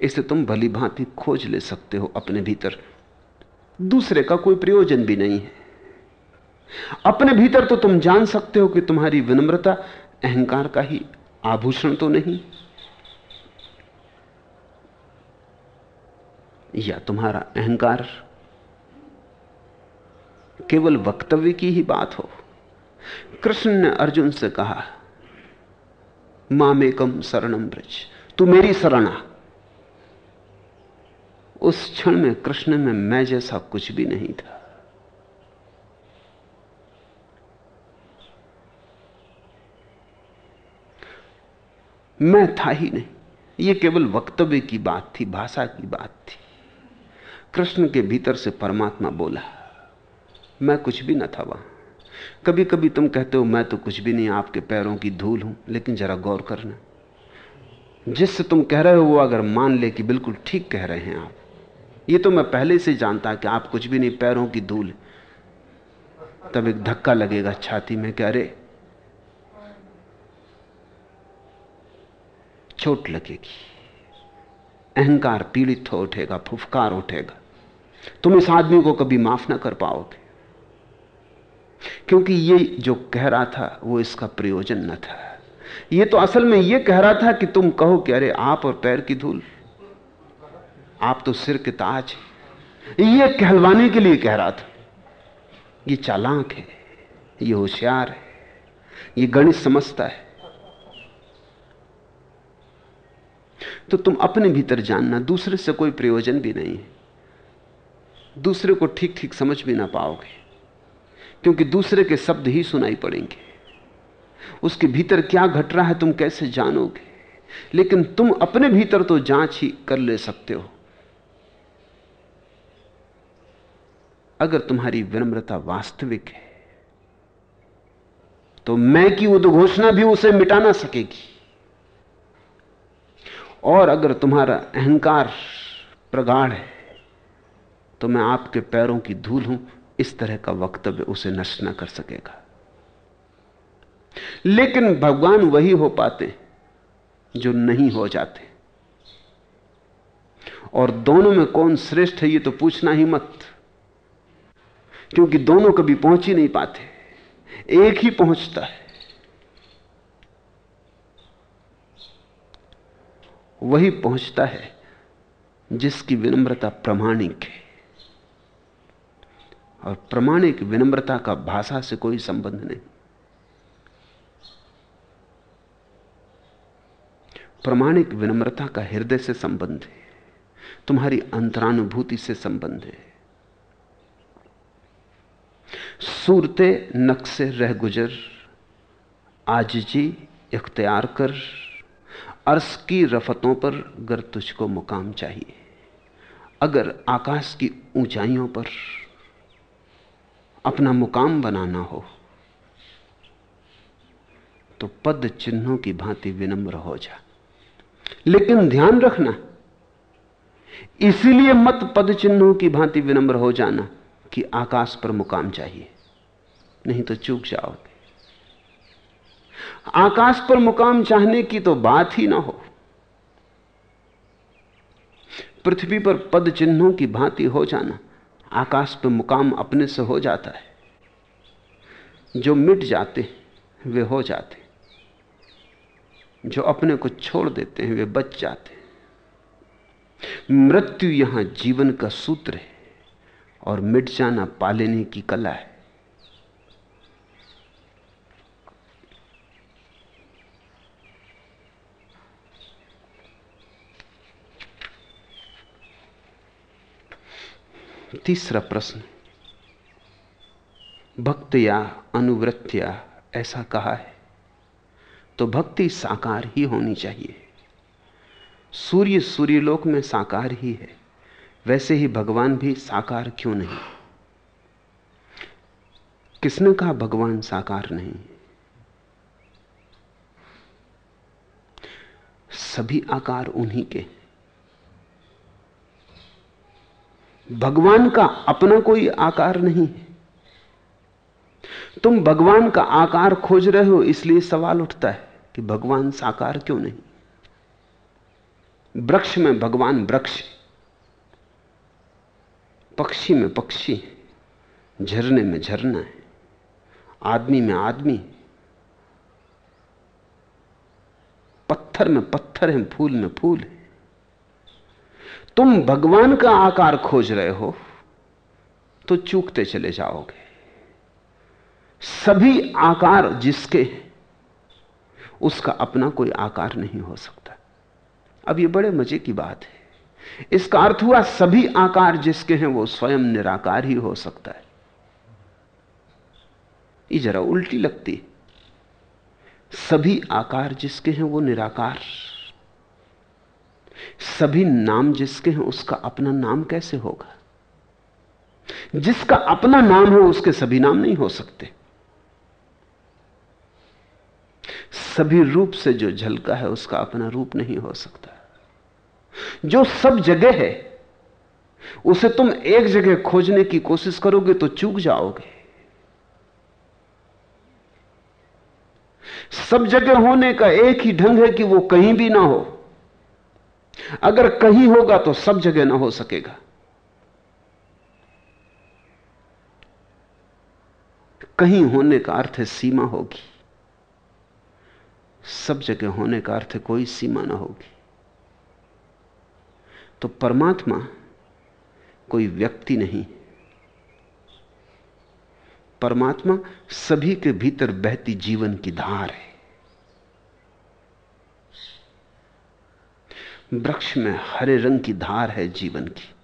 इसे तुम भली भांति खोज ले सकते हो अपने भीतर। दूसरे का कोई प्रयोजन भी नहीं है। अपने भीतर तो तुम जान सकते हो कि तुम्हारी विनम्रता, अहंकार का ही आभूषण तो नहीं। या तुम्हारा अहंकार केवल वक्तव्य की ही बात हो। कृष्ण ने अर्जुन से कहा मामेकम शरणम ब्रज, तू मेरी शरणा उस क्षण में, कृष्ण में मैं जैसा कुछ भी नहीं था। मैं था ही नहीं। यह केवल वक्तव्य की बात थी, भाषा की बात थी। कृष्ण के भीतर से परमात्मा बोला, मैं कुछ भी न था वहाँ। कभी कभी तुम कहते हो, मैं तो कुछ भी नहीं, आपके पैरों की धूल हूँ, लेकिन जरा गौर करना। जिससे तुम कह रहे हो, वो अगर मान ले कि बिल्कुल ठीक कह रहे हैं आप ये तो मैं पहले से जानता कि आप कुछ भी नहीं, पैरों की धूल। तब एक धक्का लगेगा छाती में क्या रे चोट लगेगी। अहंकार पीड़ित हो उठेगा, फुफकार उठेगा। तुम इस आदमी को कभी माफ़ ना कर पाओगे। क्योंकि ये जो कह रहा था, वो इसका प्रयोजन न था। ये तो असल में ये कह रहा था कि तुम कहो कि अरे, आप और पैर की धूल। आप तो सिर के ताज ये कहलवाने के लिए कह रहा था। ये चालाक है, ये होशियार है, ये गणित समझता है। तो तुम अपने भीतर जानना, दूसरे से कोई प्रयोजन भी नहीं है। दूसरे को ठीक ठीक समझ भी ना पाओगे, क्योंकि दूसरे के शब्द ही सुनाई पड़ेंगे। उसके भीतर क्या घट रहा है तुम कैसे जानोगे? लेकिन तुम अपने भीतर तो जाँच ही कर ले सकते हो। अगर तुम्हारी विनम्रता वास्तविक है तो मैं की उद्घोषणा भी उसे मिटा ना सकेगी। और अगर तुम्हारा अहंकार प्रगाढ़ है तो मैं आपके पैरों की धूल हूँ, इस तरह का वक्तव्य उसे नष्ट ना कर सकेगा। लेकिन भगवान वही हो पाते जो नहीं हो जाते। और दोनों में कौन श्रेष्ठ है, ये तो पूछना ही मत। क्योंकि दोनों कभी पहुँच ही नहीं पाते। एक ही पहुँचता है। वही पहुँचता है जिसकी विनम्रता प्रमाणिक है। और प्रमाणिक विनम्रता का भाषा से कोई संबंध नहीं। प्रमाणिक विनम्रता का हृदय से संबंध है। तुम्हारी अंतरानुभूति से संबंध है। सूरते नक्शे रह गुजर आज जी इख्तियार कर अर्श की रफतों पर गर तुझको मुकाम चाहिए। अगर आकाश की ऊंचाइयों पर अपना मुकाम बनाना हो तो पद चिन्हों की भांति विनम्र हो जा। लेकिन ध्यान रखना, इसीलिए मत पद चिन्हों की भांति विनम्र हो जाना। कि आकाश पर मुकाम चाहिए। नहीं तो चूक जाओगे। आकाश पर मुकाम चाहने की तो बात ही ना हो। पृथ्वी पर पद चिन्हों की भांति हो जाना, आकाश पर मुकाम अपने से हो जाता है। जो मिट जाते हैं, वे हो जाते जो अपने को छोड़ देते हैं, वे बच जाते हैं। मृत्यु यहाँ जीवन का सूत्र है। और मिट जाना पालेने की कला है। तीसरा प्रश्न। भक्त या अनुवृत्तिया ऐसा कहा है तो भक्ति साकार ही होनी चाहिए। सूर्य सूर्यलोक में साकार ही है। वैसे ही भगवान भी साकार क्यों नहीं? किसने कहा भगवान साकार नहीं? सभी आकार उन्हीं के भगवान का अपना कोई आकार नहीं है। तुम भगवान का आकार खोज रहे हो, इसलिए सवाल उठता है कि भगवान साकार क्यों नहीं? वृक्ष में भगवान वृक्ष पक्षी में पक्षी, झरने में झरना है, आदमी में आदमी, पत्थर में पत्थर है, फूल में फूल है। तुम भगवान का आकार खोज रहे हो तो चूकते चले जाओगे। सभी आकार जिसके उसका अपना कोई आकार नहीं हो सकता। अब यह बड़े मज़े की बात है। इसका अर्थ हुआ सभी आकार जिसके हैं वो स्वयं निराकार ही हो सकता है। ये जरा उल्टी लगती सभी आकार जिसके हैं वो निराकार। सभी नाम जिसके हैं उसका अपना नाम कैसे होगा? जिसका अपना नाम हो उसके सभी नाम नहीं हो सकते। सभी रूप से जो झलका है उसका अपना रूप नहीं हो सकता। जो सब जगह है, उसे तुम एक जगह खोजने की कोशिश करोगे तो चूक जाओगे। सब जगह होने का एक ही ढंग है कि वो कहीं भी ना हो। अगर कहीं होगा तो सब जगह ना हो सकेगा। कहीं होने का अर्थ है सीमा होगी। सब जगह होने का अर्थ कोई सीमा ना होगी। तो परमात्मा कोई व्यक्ति नहीं। परमात्मा सभी के भीतर बहती जीवन की धार है। वृक्ष में हरे रंग की धार है जीवन की।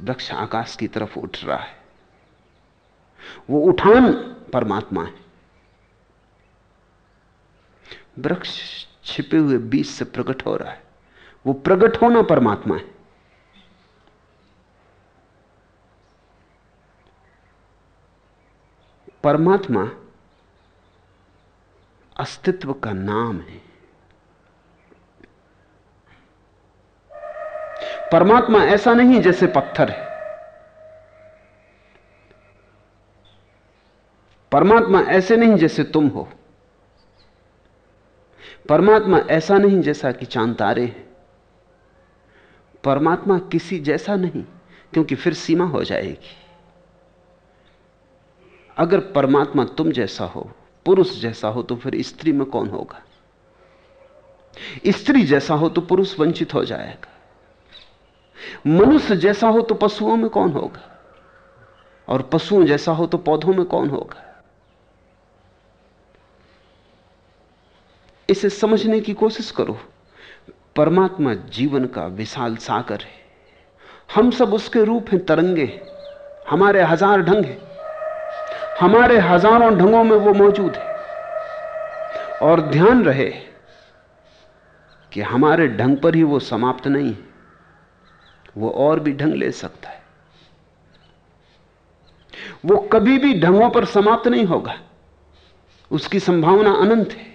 वृक्ष आकाश की तरफ़ उठ रहा है। वो उठान परमात्मा है। वृक्ष छिपे हुए बीज से प्रकट हो रहा है। वो प्रकट होना परमात्मा है। परमात्मा अस्तित्व का नाम है। परमात्मा ऐसा नहीं जैसे पत्थर है। परमात्मा ऐसे नहीं जैसे तुम हो। परमात्मा ऐसा नहीं जैसा कि चाँद तारे हैं। परमात्मा किसी जैसा नहीं, क्योंकि फिर सीमा हो जाएगी। अगर परमात्मा तुम जैसा हो, पुरुष जैसा हो तो फिर स्त्री में कौन होगा? स्त्री जैसा हो तो पुरुष वंचित हो जाएगा। मनुष्य जैसा हो तो पशुओं में कौन होगा? और पशुओं जैसा हो तो पौधों में कौन होगा? इसे समझने की कोशिश करो। परमात्मा जीवन का विशाल सागर है। हम सब उसके रूप हैं, तरंगे हमारे हज़ार ढंग हैं। हमारे हज़ारों ढंगों में वो मौजूद है। और ध्यान रहे कि हमारे ढंग पर ही वो समाप्त नहीं है। वो और भी ढंग ले सकता है। वो कभी भी ढंगों पर समाप्त नहीं होगा। उसकी संभावना अनंत है।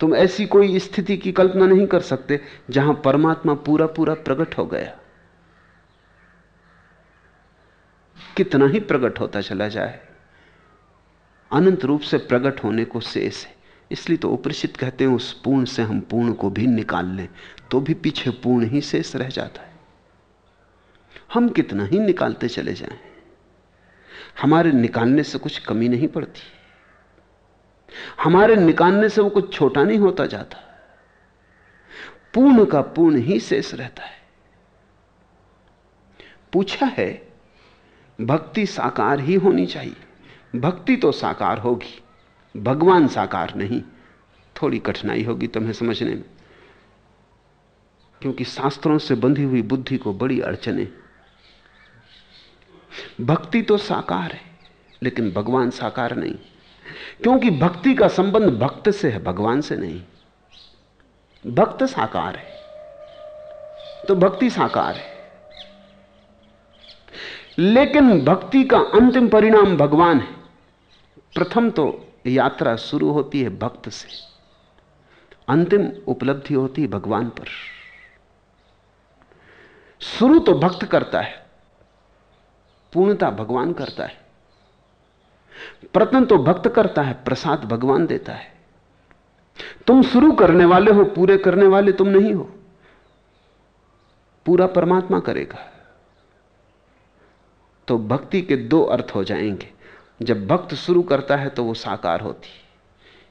तुम ऐसी कोई स्थिति की कल्पना नहीं कर सकते जहाँ परमात्मा पूरा पूरा प्रकट हो गया। कितना ही प्रकट होता चला जाए, अनंत रूप से प्रकट होने को शेष है। इसलिए तो उपरिषित कहते हैं, उस पूर्ण से हम पूर्ण को भी निकाल लें तो भी पीछे पूर्ण ही शेष रह जाता है। हम कितना ही निकालते चले जाएँ। हमारे निकालने से कुछ कमी नहीं पड़ती। हमारे निकालने से वो कुछ छोटा नहीं होता जाता। पूर्ण का पूर्ण ही शेष रहता है। पूछा है, भक्ति साकार ही होनी चाहिए। भक्ति तो साकार होगी, भगवान साकार नहीं। थोड़ी कठिनाई होगी तुम्हें समझने में। क्योंकि शास्त्रों से बंधी हुई बुद्धि को बड़ी अड़चने भक्ति तो साकार है, लेकिन भगवान साकार नहीं। क्योंकि भक्ति का संबंध भक्त से है, भगवान से नहीं। भक्त साकार है। तो भक्ति साकार है। लेकिन भक्ति का अंतिम परिणाम भगवान है। प्रथम तो यात्रा शुरू होती है भक्त से। अंतिम उपलब्धि होती है भगवान पर। शुरू तो भक्त करता है। पूर्णता भगवान करता है। प्रथम तो भक्त करता है, प्रसाद भगवान देता है। तुम शुरू करने वाले हो, पूरे करने वाले तुम नहीं हो। पूरा परमात्मा करेगा। तो भक्ति के दो अर्थ हो जाएँगे। जब भक्त शुरू करता है तो वो साकार होती।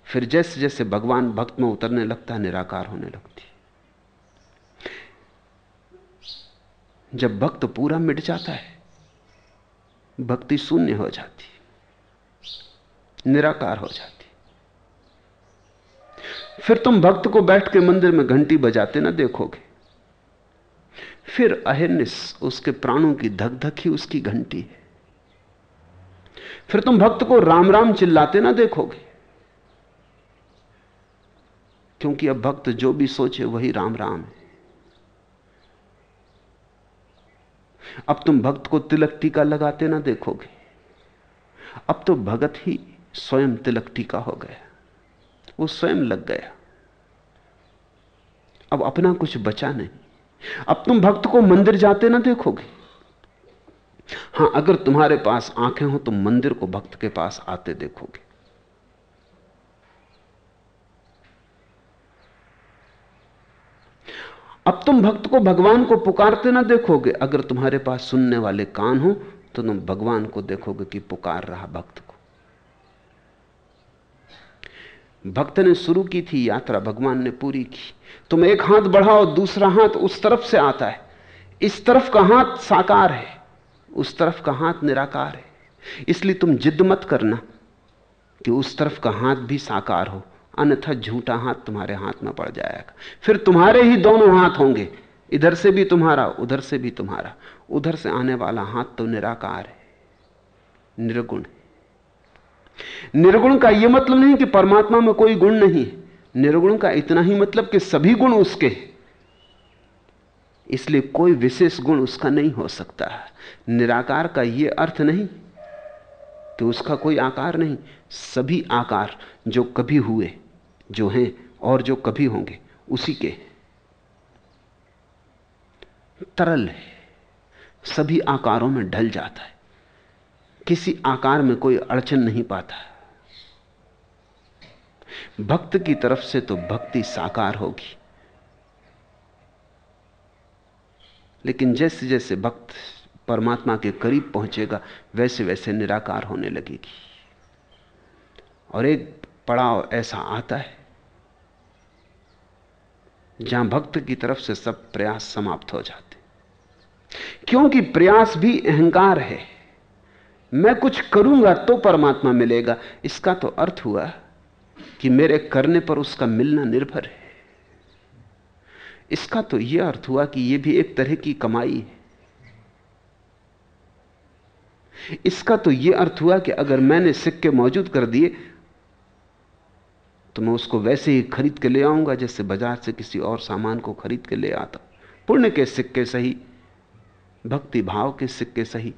फिर जैसे जैसे भगवान भक्त में उतरने लगता है निराकार होने लगती। जब भक्त पूरा मिट जाता है, भक्ति शून्य हो जाती। निराकार हो जाती। फिर तुम भक्त को बैठ के मंदिर में घंटी बजाते ना देखोगे। फिर अहिर्निस, उसके प्राणों की धक धक ही उसकी घंटी है। फिर तुम भक्त को राम राम चिल्लाते ना देखोगे। क्योंकि अब भक्त जो भी सोचे वही राम राम है। अब तुम भक्त को तिलक टीका लगाते ना देखोगे। अब तो भगत ही स्वयं तिलक टीका हो गया। वो स्वयं लग गया। अब अपना कुछ बचा नहीं। अब तुम भक्त को मंदिर जाते ना देखोगे। हाँ, अगर तुम्हारे पास आँखें हो तो मंदिर को भक्त के पास आते देखोगे। अब तुम भक्त को भगवान को पुकारते ना देखोगे। अगर तुम्हारे पास सुनने वाले कान हो तो तुम भगवान को देखोगे कि पुकार रहा भक्त को भक्त ने शुरू की थी यात्रा, भगवान ने पूरी की। तुम एक हाथ बढ़ाओ, दूसरा हाथ उस तरफ़ से आता है। इस तरफ़ का हाथ साकार है, उस तरफ़ का हाथ निराकार है। इसलिए तुम जिद मत करना कि उस तरफ़ का हाथ भी साकार हो। अन्यथा झूठा हाथ तुम्हारे हाथ में पड़ जाएगा। फिर तुम्हारे ही दोनों हाथ होंगे। इधर से भी तुम्हारा, उधर से भी तुम्हारा। उधर से आने वाला हाथ तो निराकार है, निर्गुण है। निर्गुण का यह मतलब नहीं कि परमात्मा में कोई गुण नहीं निर्गुण का इतना ही मतलब कि सभी गुण उसके इसलिए कोई विशेष गुण उसका नहीं हो सकता। निराकार का यह अर्थ नहीं कि उसका कोई आकार नहीं। सभी आकार जो कभी हुए, जो हैं और जो कभी होंगे, उसी के तरल है। सभी आकारों में ढल जाता है। किसी आकार में कोई अड़चन नहीं पाता। भक्त की तरफ़ से तो भक्ति साकार होगी। लेकिन जैसे जैसे भक्त परमात्मा के करीब पहुंचेगा, वैसे वैसे निराकार होने लगेगी। और एक पड़ाव ऐसा आता है, जहाँ भक्त की तरफ़ से सब प्रयास समाप्त हो जाते क्योंकि प्रयास भी अहंकार है। मैं कुछ करूँगा तो परमात्मा मिलेगा। इसका तो अर्थ हुआ कि मेरे करने पर उसका मिलना निर्भर है। इसका तो यह अर्थ हुआ कि यह भी एक तरह की कमाई है। इसका तो यह अर्थ हुआ कि अगर मैंने सिक्के मौजूद कर दिए तो मैं उसको वैसे ही खरीद के ले आऊँगा जैसे बाज़ार से किसी और सामान को खरीद के ले आता। पुण्य के सिक्के सही, भक्ति भाव के सिक्के सही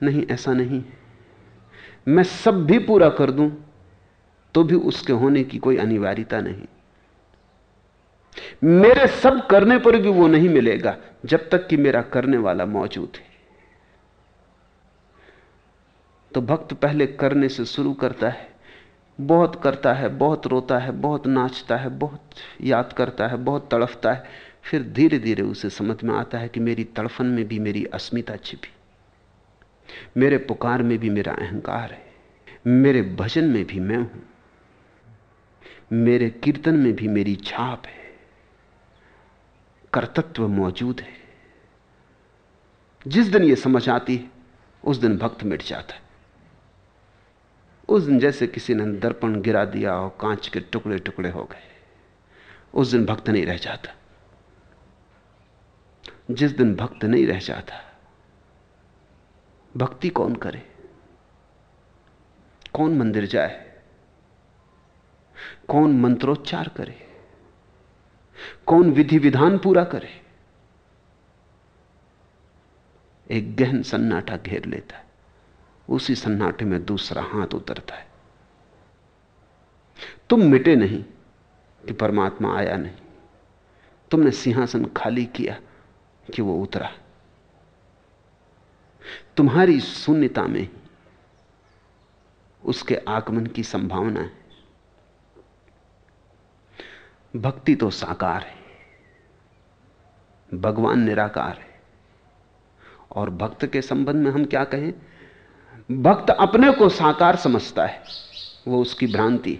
नहीं, ऐसा नहीं। मैं सब भी पूरा कर दूँ तो भी उसके होने की कोई अनिवार्यता नहीं। मेरे सब करने पर भी वो नहीं मिलेगा, जब तक कि मेरा करने वाला मौजूद है। तो भक्त पहले करने से शुरू करता है। बहुत करता है, बहुत रोता है, बहुत नाचता है, बहुत याद करता है, बहुत तड़फता है। फिर धीरे धीरे उसे समझ में आता है कि मेरी तड़फन में भी मेरी अस्मिता छिपी। मेरे पुकार में भी मेरा अहंकार है। मेरे भजन में भी मैं हूँ। मेरे कीर्तन में भी मेरी छाप है। कर्तत्व मौजूद है। जिस दिन यह समझ आती है, उस दिन भक्त मिट जाता है। उस दिन जैसे किसी ने दर्पण गिरा दिया और कांच के टुकड़े टुकड़े हो गए, उस दिन भक्त नहीं रह जाता। जिस दिन भक्त नहीं रह जाता भक्ति कौन करे? कौन मंदिर जाए? कौन मंत्रोच्चार करे? कौन विधि विधान पूरा करे? एक गहन सन्नाटा घेर लेता है। उसी सन्नाटे में दूसरा हाथ उतरता है। तुम मिटे नहीं कि परमात्मा आया नहीं। तुमने सिंहासन खाली किया कि वो उतरा। तुम्हारी शून्यता में उसके आगमन की संभावना है। भक्ति तो साकार है। भगवान निराकार है। और भक्त के संबंध में हम क्या कहें? भक्त अपने को साकार समझता है। वो उसकी भ्रांति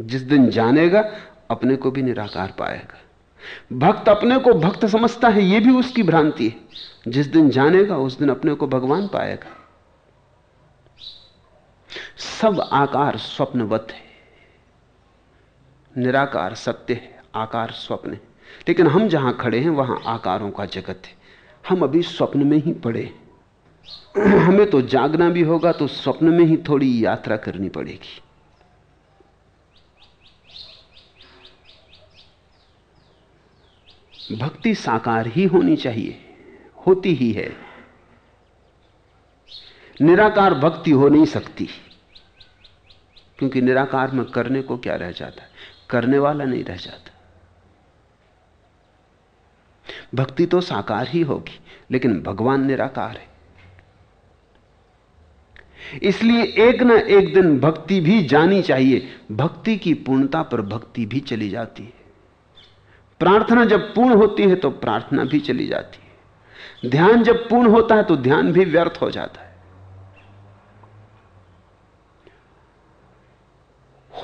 जिस दिन जानेगा, अपने को भी निराकार पाएगा। भक्त अपने को भक्त समझता है यह भी उसकी भ्रांति है। जिस दिन जानेगा, उस दिन अपने को भगवान पाएगा। सब आकार स्वप्नवत है। निराकार सत्य है, आकार स्वप्न है। लेकिन हम जहाँ खड़े हैं, वहाँ आकारों का जगत है। हम अभी स्वप्न में ही पड़े हमें तो जागना भी होगा तो स्वप्न में ही थोड़ी यात्रा करनी पड़ेगी। भक्ति साकार ही होनी चाहिए, होती ही है। निराकार भक्ति हो नहीं सकती, क्योंकि निराकार में करने को क्या रह जाता है? करने वाला नहीं रह जाता। भक्ति तो साकार ही होगी, लेकिन भगवान निराकार है। इसलिए एक ना एक दिन भक्ति भी जानी चाहिए, भक्ति की पूर्णता पर भक्ति भी चली जाती है। प्रार्थना जब पूर्ण होती है तो प्रार्थना भी चली जाती है। ध्यान जब पूर्ण होता है तो ध्यान भी व्यर्थ हो जाता है।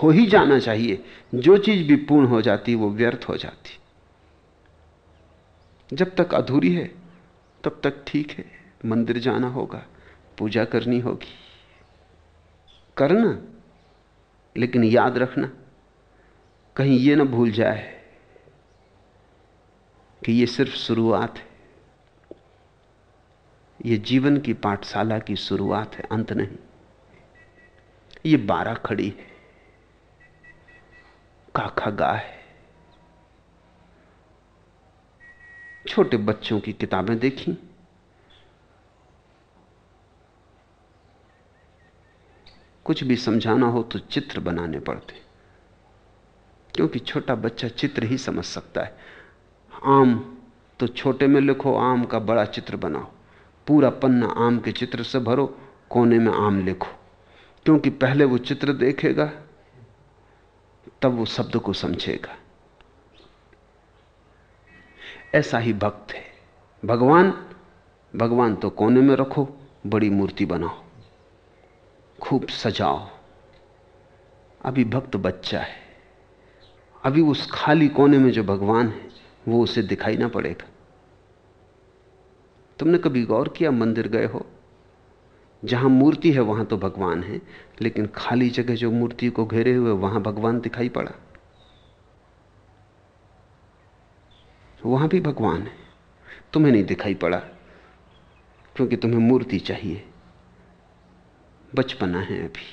हो ही जाना चाहिए। जो चीज़ भी पूर्ण हो जाती है, वो व्यर्थ हो जाती जब तक अधूरी है, तब तक ठीक है। मंदिर जाना होगा, पूजा करनी होगी। करना, लेकिन याद रखना, कहीं ये ना भूल जाए। कि यह सिर्फ़ शुरुआत है। यह जीवन की पाठशाला की शुरुआत है, अंत नहीं। ये बारह खड़ी है। काखा गा है। छोटे बच्चों की किताबें देखी। कुछ भी समझाना हो तो चित्र बनाने पड़ते। क्योंकि छोटा बच्चा चित्र ही समझ सकता है। आम तो छोटे में लिखो आम का बड़ा चित्र बनाओ। पूरा पन्ना आम के चित्र से भरो, कोने में आम लिखो। क्योंकि पहले वो चित्र देखेगा, तब वो शब्द को समझेगा। ऐसा ही भक्त है। भगवान भगवान तो कोने में रखो, बड़ी मूर्ति बनाओ। खूब सजाओ। अभी भक्त बच्चा है। अभी उस खाली कोने में जो भगवान है वो उसे दिखाई ना पड़ेगा तुमने कभी गौर किया मंदिर गए हो? जहाँ मूर्ति है, वहाँ तो भगवान है, लेकिन खाली जगह जो मूर्ति को घेरे हुए, वहाँ भगवान दिखाई पड़ा। वहाँ भी भगवान है। तुम्हें नहीं दिखाई पड़ा, क्योंकि तुम्हें मूर्ति चाहिए। बचपना है अभी।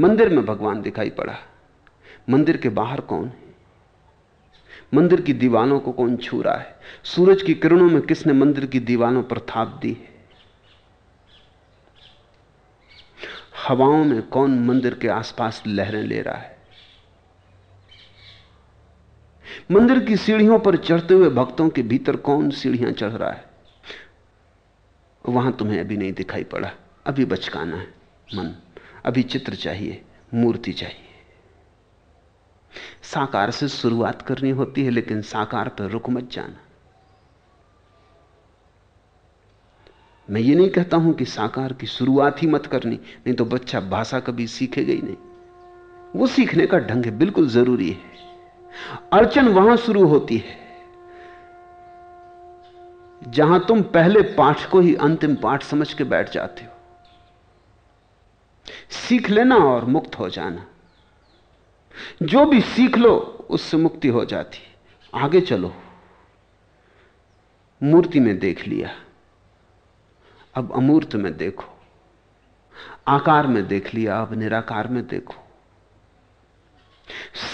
मंदिर में भगवान दिखाई पड़ा। मंदिर के बाहर कौन है? मंदिर की दीवानों को कौन छू रहा है? सूरज की किरणों में किसने मंदिर की दीवानों पर थाप दी है? हवाओं में कौन मंदिर के आसपास लहरें ले रहा है? मंदिर की सीढ़ियों पर चढ़ते हुए भक्तों के भीतर कौन सीढ़ियाँ चढ़ रहा है? वहाँ तुम्हें अभी नहीं दिखाई पड़ा। अभी बचकाना है। मन, अभी चित्र चाहिए, मूर्ति चाहिए। साकार से शुरुआत करनी होती है, लेकिन साकार पर रुक मत जाना। मैं ये नहीं कहता हूँ कि साकार की शुरुआत ही मत करनी, नहीं तो बच्चा भाषा कभी सीखेगा ही नहीं। वो सीखने का ढंग है, बिल्कुल ज़रूरी है। अड़चन वहाँ शुरू होती है, जहाँ तुम पहले पाठ को ही अंतिम पाठ समझ के बैठ जाते हो। सीख लेना और मुक्त हो जाना। जो भी सीख लो, उससे मुक्ति हो जाती आगे चलो। मूर्ति में देख लिया। अब अमूर्त में देखो। आकार में देख लिया, अब निराकार में देखो।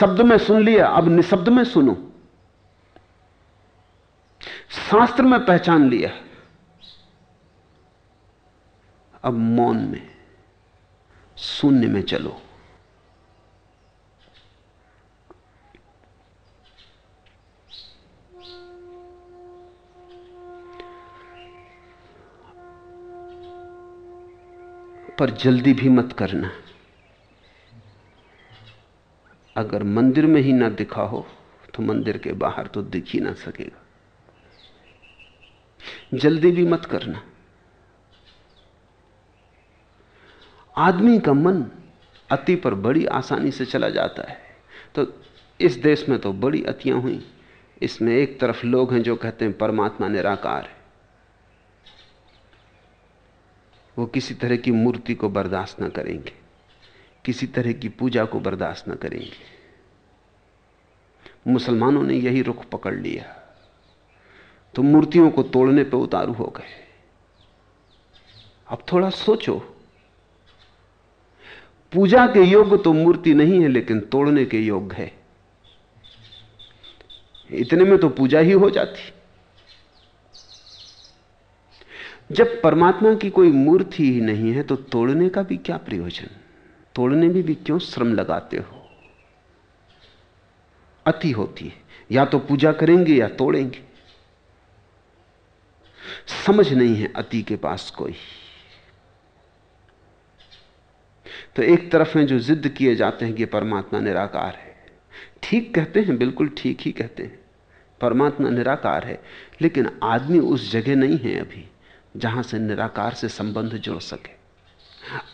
शब्द में सुन लिया, अब निशब्द में सुनो। शास्त्र में पहचान लिया। अब मौन में, शून्य में चलो। पर जल्दी भी मत करना। अगर मंदिर में ही ना दिखा हो तो मंदिर के बाहर तो दिख ही ना सकेगा। जल्दी भी मत करना। आदमी का मन अति पर बड़ी आसानी से चला जाता है। तो इस देश में तो बड़ी अतियाँ हुई। इसमें एक तरफ़ लोग हैं जो कहते हैं परमात्मा निराकार है। वो किसी तरह की मूर्ति को बर्दाश्त ना करेंगे। किसी तरह की पूजा को बर्दाश्त न करेंगे। मुसलमानों ने यही रुख पकड़ लिया। तो मूर्तियों को तोड़ने पे उतारू हो गए। अब थोड़ा सोचो। पूजा के योग्य तो मूर्ति नहीं है, लेकिन तोड़ने के योग्य है। इतने में तो पूजा ही हो जाती। जब परमात्मा की कोई मूर्ति ही नहीं है तो तोड़ने का भी क्या प्रयोजन? तोड़ने में भी भी क्यों श्रम लगाते हो? अति होती है। या तो पूजा करेंगे या तोड़ेंगे। समझ नहीं है अति के पास कोई। तो एक तरफ़ में जो जिद किए जाते हैं कि परमात्मा निराकार है। ठीक कहते हैं, बिल्कुल ठीक ही कहते हैं। परमात्मा निराकार है, लेकिन आदमी उस जगह नहीं है अभी। जहाँ से निराकार से संबंध जुड़ सके।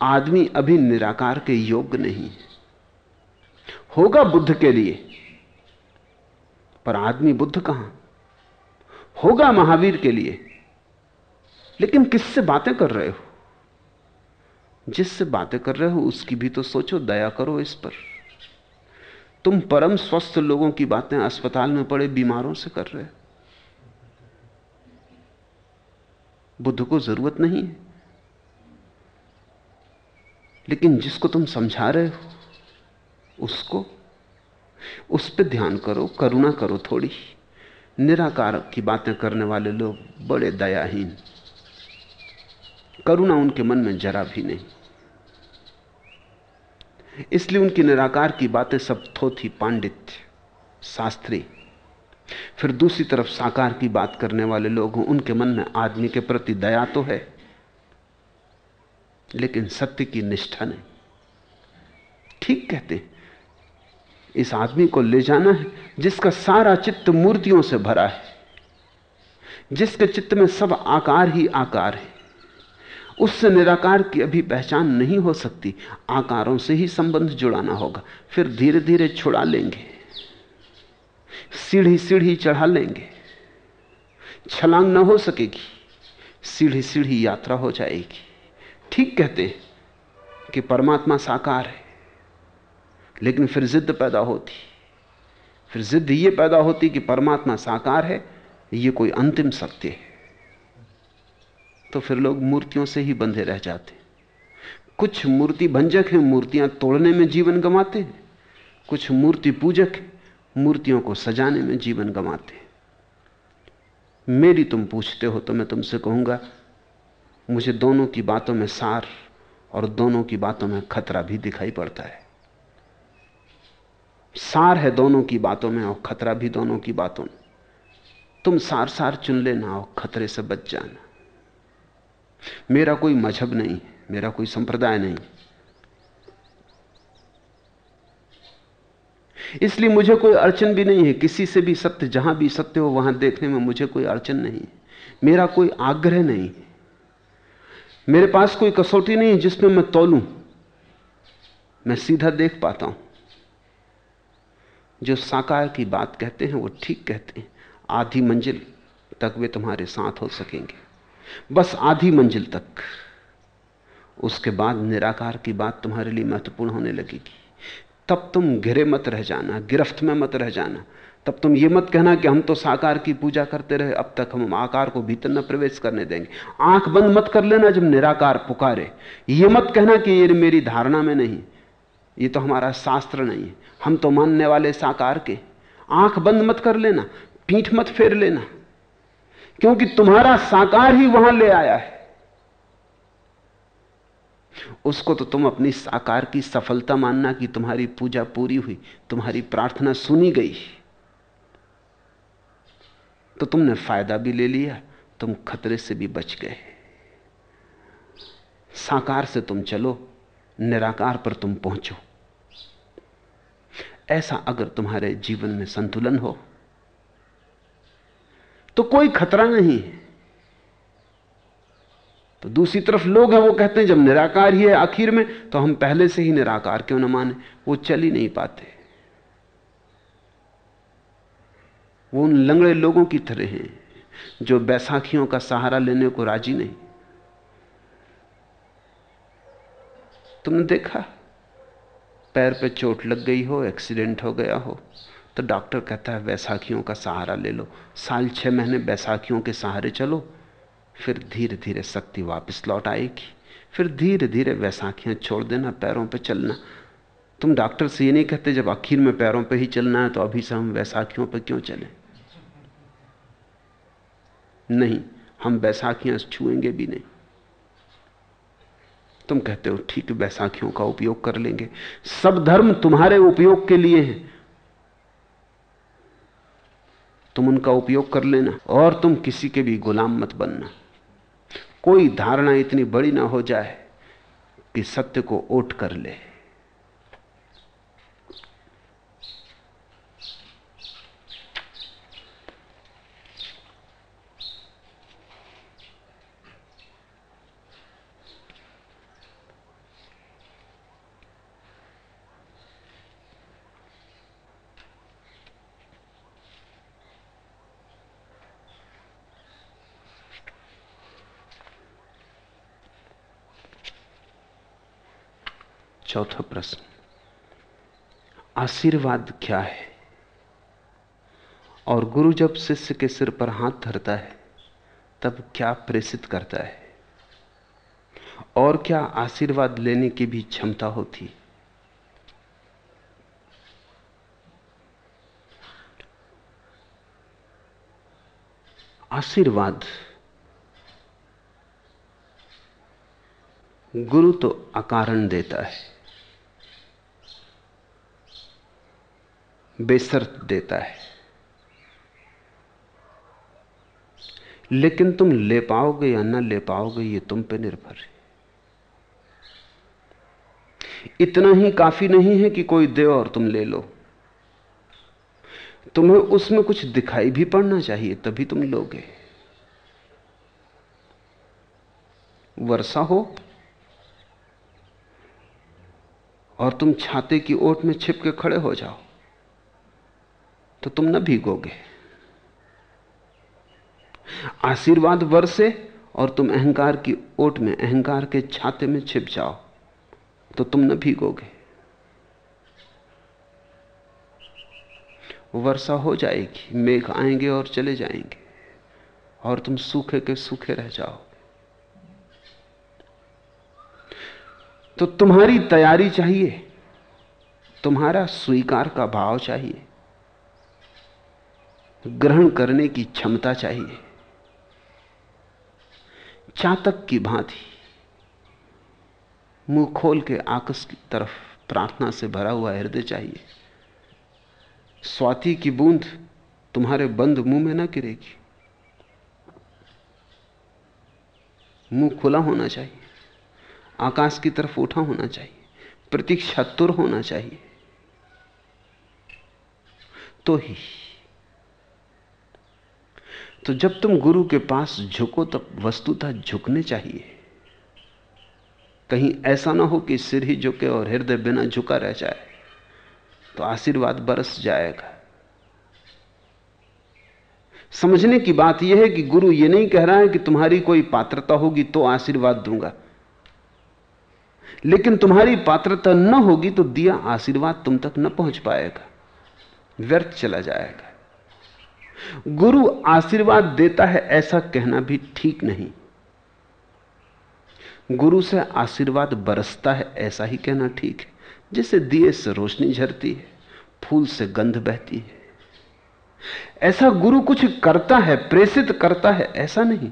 आदमी अभी निराकार के योग्य नहीं है। होगा बुद्ध के लिए, पर आदमी बुद्ध कहाँ? होगा महावीर के लिए। लेकिन किससे बातें कर रहे हो? जिससे बातें कर रहे हो, उसकी भी तो सोचो, दया करो इस पर। तुम परम स्वस्थ लोगों की बातें अस्पताल में पड़े बीमारों से कर रहे हो। बुद्ध को ज़रूरत नहीं है। लेकिन जिसको तुम समझा रहे हो, उसको, उस पर ध्यान करो, करुणा करो थोड़ी। निराकार की बातें करने वाले लोग बड़े दयाहीन। करुणा उनके मन में जरा भी नहीं। इसलिए उनकी निराकार की बातें सब थोथी पांडित्य, शास्त्री फिर दूसरी तरफ़ साकार की बात करने वाले लोग हों, उनके मन में आदमी के प्रति दया तो है, लेकिन सत्य की निष्ठा नहीं। ठीक कहते इस आदमी को ले जाना है, जिसका सारा चित्त मूर्तियों से भरा है, जिसके चित्त में सब आकार ही आकार है, उससे निराकार की अभी पहचान नहीं हो सकती, आकारों से ही संबंध जुड़ाना होगा, फिर धीरे धीरे छुड़ा लेंगे। सीढ़ी सीढ़ी चढ़ा लेंगे। छलांग ना हो सकेगी, सीढ़ी सीढ़ी यात्रा हो जाएगी। ठीक कहते हैं कि परमात्मा साकार है, लेकिन फिर जिद पैदा होती। फिर जिद ये पैदा होती कि परमात्मा साकार है, ये कोई अंतिम सत्य है। तो फिर लोग मूर्तियों से ही बंधे रह जाते कुछ मूर्ति भंजक हैं, मूर्तियाँ तोड़ने में जीवन गंवाते हैं। कुछ मूर्ति पूजक हैं मूर्तियों को सजाने में जीवन गंवाते हैं। मेरी तुम पूछते हो तो मैं तुमसे कहूँगा, मुझे दोनों की बातों में सार और दोनों की बातों में खतरा भी दिखाई पड़ता है। सार है दोनों की बातों में और खतरा भी दोनों की बातों में। तुम सार सार चुन लेना और खतरे से बच जाना। मेरा कोई मज़हब नहीं मेरा कोई संप्रदाय नहीं इसलिए मुझे कोई अड़चन भी नहीं है। किसी से भी सत्य, जहाँ भी सत्य हो, वहाँ देखने में मुझे कोई अड़चन नहीं मेरा कोई आग्रह नहीं मेरे पास कोई कसौटी नहीं जिसमें मैं तोलूं। मैं सीधा देख पाता हूँ। जो साकार की बात कहते हैं, वो ठीक कहते हैं। आधी मंजिल तक वे तुम्हारे साथ हो सकेंगे। बस आधी मंजिल तक। उसके बाद निराकार की बात तुम्हारे लिए महत्वपूर्ण होने लगेगी। तब तुम घिरे मत रह जाना, गिरफ्त में मत रह जाना। तब तुम ये मत कहना कि हम तो साकार की पूजा करते रहे, अब तक हम आकार को भीतर न प्रवेश करने देंगे। आँख बंद मत कर लेना जब निराकार पुकारे। ये मत कहना कि ये मेरी धारणा में नहीं, ये तो हमारा शास्त्र नहीं है। हम तो मानने वाले साकार के। आँख बंद मत कर लेना, पीठ मत फेर लेना। क्योंकि तुम्हारा साकार ही वहाँ ले आया है। उसको तो तुम अपनी साकार की सफलता मानना कि तुम्हारी पूजा पूरी हुई, तुम्हारी प्रार्थना सुनी गई। तो तुमने फ़ायदा भी ले लिया, तुम खतरे से भी बच गए। साकार से तुम चलो, निराकार पर तुम पहुंचो। ऐसा अगर तुम्हारे जीवन में संतुलन हो तो कोई खतरा नहीं है। तो दूसरी तरफ़ लोग हैं, वो कहते हैं, जब निराकार ही है आखिर में तो हम पहले से ही निराकार क्यों ना माने? वो चल ही नहीं पाते। वो उन लंगड़े लोगों की तरह हैं, जो बैसाखियों का सहारा लेने को राज़ी नहीं। तुमने देखा? पैर पे चोट लग गई हो, एक्सीडेंट हो गया हो तो डॉक्टर कहता है, बैसाखियों का सहारा ले लो। साल छह महीने बैसाखियों के सहारे चलो फिर धीरे धीरे शक्ति वापस लौट आएगी। फिर धीरे धीरे वैसाखियाँ छोड़ देना, पैरों पे चलना। तुम डॉक्टर से ये नहीं कहते, जब आखिर में पैरों पे ही चलना है तो अभी से हम वैसाखियों पर क्यों चलें? नहीं, हम बैसाखियाँ छुएँगे भी नहीं। तुम कहते हो, ठीक बैसाखियों का उपयोग कर लेंगे। सब धर्म तुम्हारे उपयोग के लिए हैं। तुम उनका उपयोग कर लेना और तुम किसी के भी गुलाम मत बनना। कोई धारणा इतनी बड़ी ना हो जाए कि सत्य को ओट कर ले। चौथा प्रश्न। आशीर्वाद क्या है? और गुरु जब शिष्य के सिर पर हाथ धरता है, तब क्या प्रेषित करता है? और क्या आशीर्वाद लेने की भी क्षमता होती? आशीर्वाद। गुरु तो अकारण देता है। बेसर्त देता है। लेकिन तुम ले पाओगे या न ले पाओगे, ये तुम पे निर्भर है। इतना ही काफ़ी नहीं है कि कोई दे और तुम ले लो। तुम्हें उसमें कुछ दिखाई भी पड़ना चाहिए, तभी तुम लोगे। वर्षा हो और तुम छाते की ओट में छिप के खड़े हो जाओ। तो तुम न भीगोगे। आशीर्वाद वर्षे और तुम अहंकार की ओट में, अहंकार के छाते में छिप जाओ तो तुम न भीगोगे। वर्षा हो जाएगी, मेघ आएँगे और चले जाएँगे, और तुम सूखे के सूखे रह जाओ तो तुम्हारी तैयारी चाहिए, तुम्हारा स्वीकार का भाव चाहिए ग्रहण करने की क्षमता चाहिए। चातक की भांति मुँह खोल के आकाश की तरफ़ प्रार्थना से भरा हुआ हृदय चाहिए। स्वाति की बूंद तुम्हारे बंद मुँह में ना गिरेगी। मुँह खुला होना चाहिए। आकाश की तरफ़ उठा होना चाहिए। प्रतीक्षा तुर होना चाहिए। तो ही तो जब तुम गुरु के पास झुको, तब वस्तुतः झुकने चाहिए। कहीं ऐसा ना हो कि सिर ही झुके और हृदय बिना झुका रह जाए तो आशीर्वाद बरस जाएगा। समझने की बात यह है कि गुरु यह नहीं कह रहा है कि तुम्हारी कोई पात्रता होगी तो आशीर्वाद दूँगा। लेकिन तुम्हारी पात्रता न होगी तो दिया आशीर्वाद तुम तक न पहुँच पाएगा, व्यर्थ चला जाएगा। गुरु आशीर्वाद देता है, ऐसा कहना भी ठीक नहीं। गुरु से आशीर्वाद बरसता है, ऐसा ही कहना ठीक है। जैसे दिए से रोशनी झरती है, फूल से गंध बहती है। ऐसा गुरु कुछ करता है, प्रेषित करता है, ऐसा नहीं।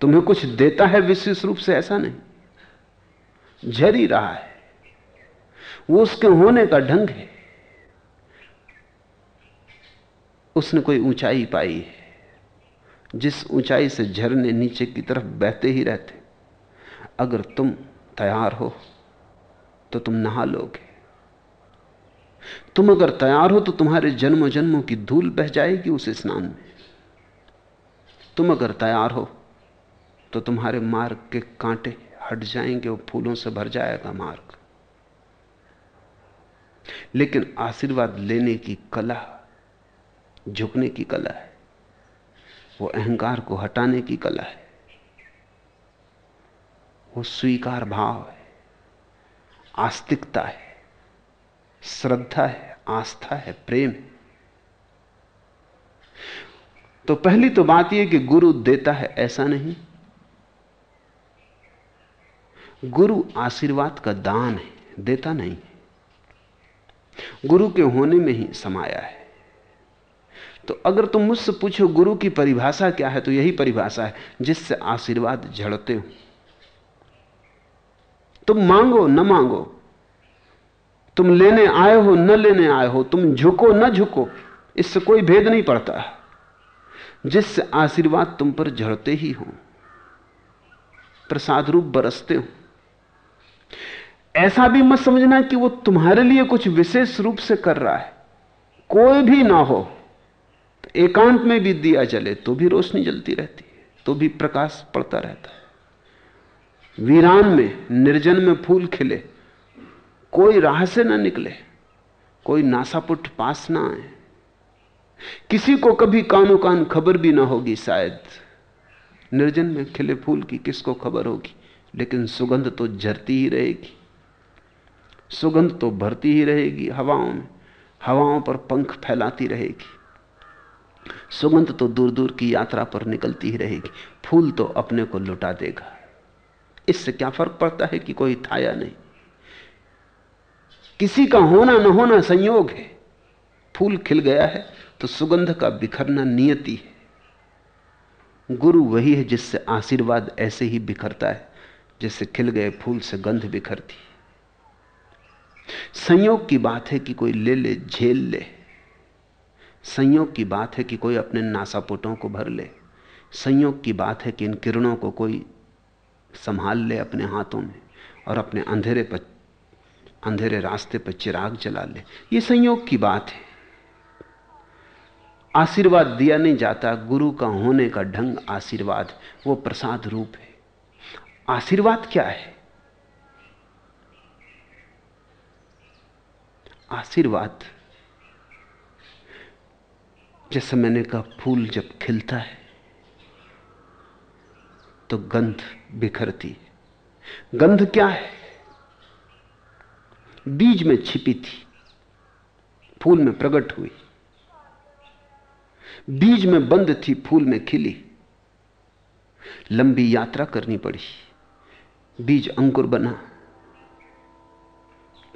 तुम्हें कुछ देता है, विशेष रूप से ऐसा नहीं। झर ही रहा है, वो उसके होने का ढंग है। उसने कोई ऊंचाई पाई है। जिस ऊंचाई से झरने नीचे की तरफ़ बहते ही रहते, अगर तुम तैयार हो तो तुम नहा लोगे। तुम अगर तैयार हो तो तुम्हारे जन्म जन्मों की धूल बह जाएगी उस स्नान में। तुम अगर तैयार हो तो तुम्हारे मार्ग के कांटे हट जाएँगे और फूलों से भर जाएगा मार्ग। लेकिन आशीर्वाद लेने की कला झुकने की कला है। वो अहंकार को हटाने की कला है। वो स्वीकार भाव है। आस्तिकता है। श्रद्धा है। आस्था है। प्रेम है। तो पहली तो बात यह कि गुरु देता है, ऐसा नहीं। गुरु आशीर्वाद का दान है, देता नहीं। गुरु के होने में ही समाया है। तो अगर तुम मुझसे पूछो, गुरु की परिभाषा क्या है तो यही परिभाषा है, जिससे आशीर्वाद झड़ते हो। तुम मांगो, न मांगो। तुम लेने आए हो, न लेने आए हो, तुम झुको, न झुको, इससे कोई भेद नहीं पड़ता। जिससे आशीर्वाद तुम पर झड़ते ही हो, प्रसाद रूप बरसते हो। ऐसा भी मत समझना कि वो तुम्हारे लिए कुछ विशेष रूप से कर रहा है। कोई भी ना हो। एकांत में भी दिया जले तो भी रोशनी जलती रहती है तो भी प्रकाश पड़ता रहता है। वीरान में, निर्जन में फूल खिले, कोई राह से ना निकले, कोई नासापुट पास ना आए। किसी को कभी कानो कान खबर भी ना होगी शायद। निर्जन में खिले फूल की किसको खबर होगी, लेकिन सुगंध तो झरती ही रहेगी। सुगंध तो भरती ही रहेगी हवाओं में, हवाओं पर पंख फैलाती रहेगी। सुगंध तो दूर दूर की यात्रा पर निकलती ही रहेगी। फूल तो अपने को लुटा देगा। इससे क्या फ़र्क पड़ता है कि कोई था या नहीं? किसी का होना न होना संयोग है। फूल खिल गया है तो सुगंध का बिखरना नियति है। गुरु वही है जिससे आशीर्वाद ऐसे ही बिखरता है, जैसे खिल गए फूल से गंध बिखरती। संयोग की बात है कि कोई ले ले, झेल ले। संयोग की बात है कि कोई अपने नासापुटों को भर ले। संयोग की बात है कि इन किरणों को कोई संभाल ले अपने हाथों में और अपने अंधेरे पर, अंधेरे रास्ते पर चिराग जला ले। ये संयोग की बात है। आशीर्वाद दिया नहीं जाता, गुरु का होने का ढंग आशीर्वाद, वो प्रसाद रूप है। आशीर्वाद क्या है? आशीर्वाद जैसे मैंने कहा, फूल जब खिलता है तो गंध बिखरती गंध क्या है? बीज में छिपी थी, फूल में प्रकट हुई। बीज में बंद थी, फूल में खिली। लंबी यात्रा करनी पड़ी। बीज अंकुर बना।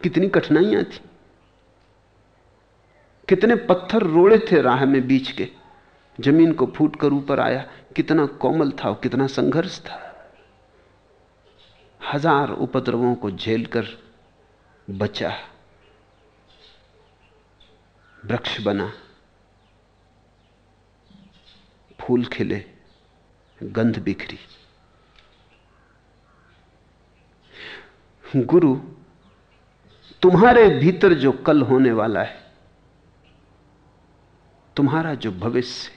कितनी कठिनाइयाँ थी। कितने पत्थर रोड़े थे राह में बीच के। ज़मीन को फूट कर ऊपर आया। कितना कोमल था और कितना संघर्ष था। हज़ार उपद्रवों को झेलकर बचा। वृक्ष बना। फूल खिले। गंध बिखरी। गुरु, तुम्हारे भीतर जो कल होने वाला है तुम्हारा जो भविष्य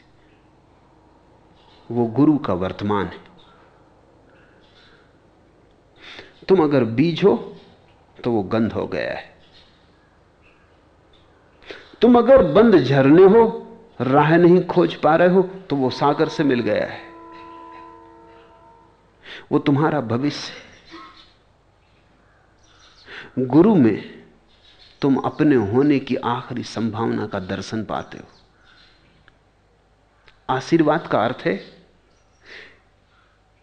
वो गुरु का वर्तमान है। तुम अगर बीज हो तो वो गंध हो गया है। तुम अगर बंद झरने हो, राह नहीं खोज पा रहे हो तो वो सागर से मिल गया है। वो तुम्हारा भविष्य गुरु में तुम अपने होने की आखिरी संभावना का दर्शन पाते हो। आशीर्वाद का अर्थ है,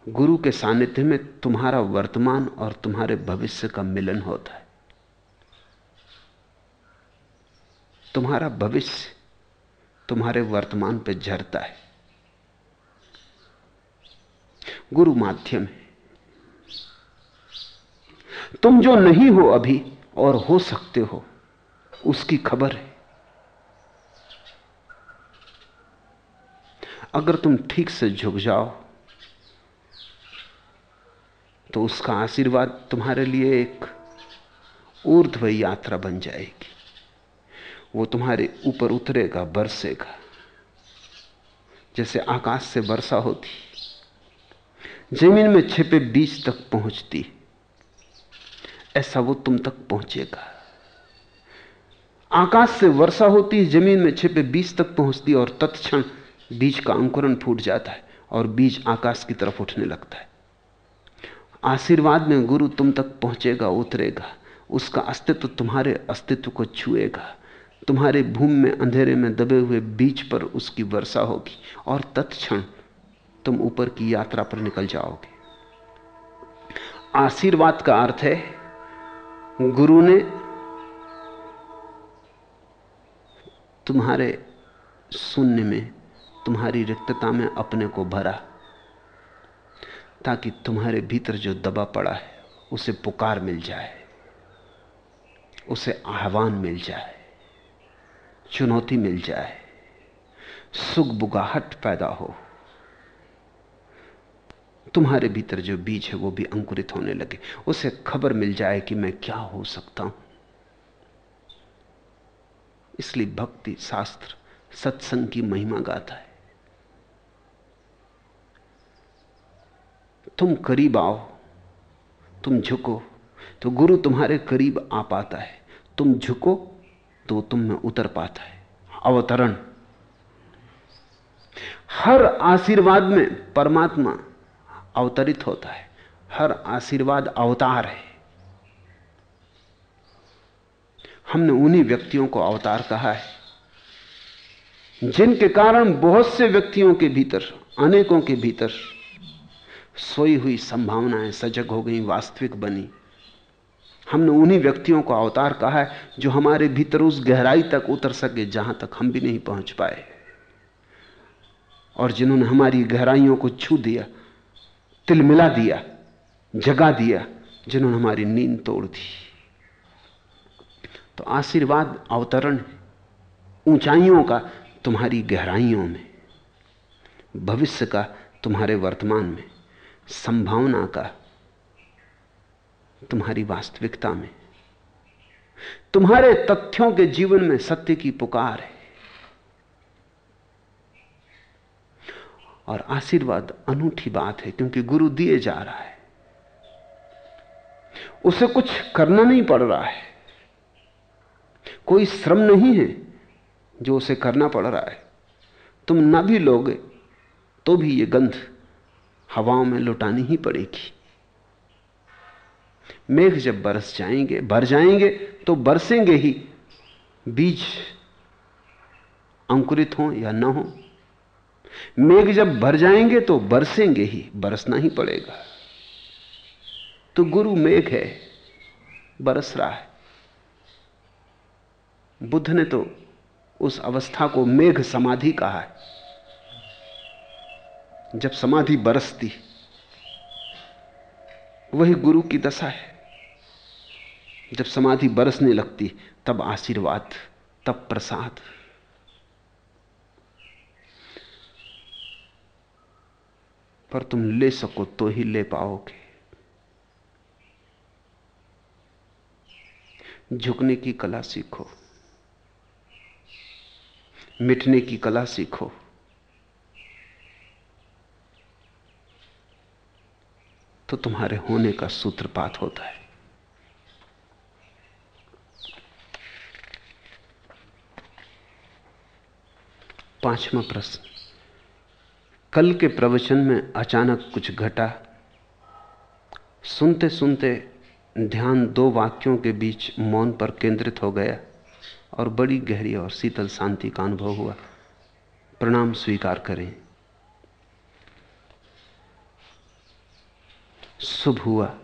गुरु के सानिध्य में तुम्हारा वर्तमान और तुम्हारे भविष्य का मिलन होता है। तुम्हारा भविष्य तुम्हारे वर्तमान पे झरता है। गुरु माध्यम है। तुम जो नहीं हो अभी और हो सकते हो, उसकी खबर है। अगर तुम ठीक से झुक जाओ तो उसका आशीर्वाद तुम्हारे लिए एक ऊर्ध्व यात्रा बन जाएगी। वो तुम्हारे ऊपर उतरेगा, बरसेगा। जैसे आकाश से वर्षा होती, ज़मीन में छिपे बीज तक पहुँचती, ऐसा वो तुम तक पहुंचेगा। आकाश से वर्षा होती, ज़मीन में छिपे बीज तक पहुँचती और तत्क्षण बीज का अंकुरण फूट जाता है और बीज आकाश की तरफ़ उठने लगता है। आशीर्वाद में गुरु तुम तक पहुंचेगा, उतरेगा। उसका अस्तित्व तुम्हारे अस्तित्व को छुएगा। तुम्हारे भूमि में, अंधेरे में दबे हुए बीज पर उसकी वर्षा होगी और तत्क्षण तुम ऊपर की यात्रा पर निकल जाओगे। आशीर्वाद का अर्थ है, गुरु ने तुम्हारे शून्य में तुम्हारी रिक्तता में अपने को भरा, ताकि तुम्हारे भीतर जो दबा पड़ा है, उसे पुकार मिल जाए, उसे आह्वान मिल जाए, चुनौती मिल जाए, सुख बुगाहट पैदा हो। तुम्हारे भीतर जो बीज है, वो भी अंकुरित होने लगे। उसे खबर मिल जाए कि मैं क्या हो सकता हूँ। इसलिए भक्ति शास्त्र सत्संग की महिमा गाता है। तुम करीब आओ, तुम झुको तो गुरु तुम्हारे करीब आ पाता है। तुम झुको तो तुम में उतर पाता है। अवतरण। हर आशीर्वाद में परमात्मा अवतरित होता है। हर आशीर्वाद अवतार है। हमने उन्हीं व्यक्तियों को अवतार कहा है, जिनके कारण बहुत से व्यक्तियों के भीतर, अनेकों के भीतर सोई हुई संभावनाएँ सजग हो गई, वास्तविक बनी। हमने उन्हीं व्यक्तियों को अवतार कहा है, जो हमारे भीतर उस गहराई तक उतर सके, जहाँ तक हम भी नहीं पहुँच पाए। और जिन्होंने हमारी गहराइयों को छू दिया तिलमिला दिया, जगा दिया, जिन्होंने हमारी नींद तोड़ दी। तो आशीर्वाद, अवतरण, ऊंचाइयों का तुम्हारी गहराइयों में, भविष्य का तुम्हारे वर्तमान में। संभावना का तुम्हारी वास्तविकता में। तुम्हारे तथ्यों के जीवन में सत्य की पुकार है। और आशीर्वाद अनूठी बात है, क्योंकि गुरु दिए जा रहा है। उसे कुछ करना नहीं पड़ रहा है। कोई श्रम नहीं है जो उसे करना पड़ रहा है। तुम ना भी लोगे तो भी ये गंध हवाओं में लुटानी ही पड़ेगी। मेघ जब बरस जाएँगे, भर जाएँगे तो बरसेंगे ही। बीज अंकुरित हो या ना हो, मेघ जब भर जाएँगे तो बरसेंगे ही, बरसना ही पड़ेगा। तो गुरु मेघ है, बरस रहा है। बुद्ध ने तो उस अवस्था को मेघ समाधि कहा है। जब समाधि बरसती, वही गुरु की दशा है। जब समाधि बरसने लगती, तब आशीर्वाद, तब प्रसाद। पर तुम ले सको तो ही ले पाओगे। झुकने की कला सीखो, मिटने की कला सीखो। तो तुम्हारे होने का सूत्रपात होता है। पांचवा प्रश्न। कल के प्रवचन में अचानक कुछ घटा। सुनते सुनते ध्यान दो वाक्यों के बीच मौन पर केंद्रित हो गया और बड़ी गहरी और शीतल शांति का अनुभव हुआ। प्रणाम स्वीकार करें। शुभ हुआ।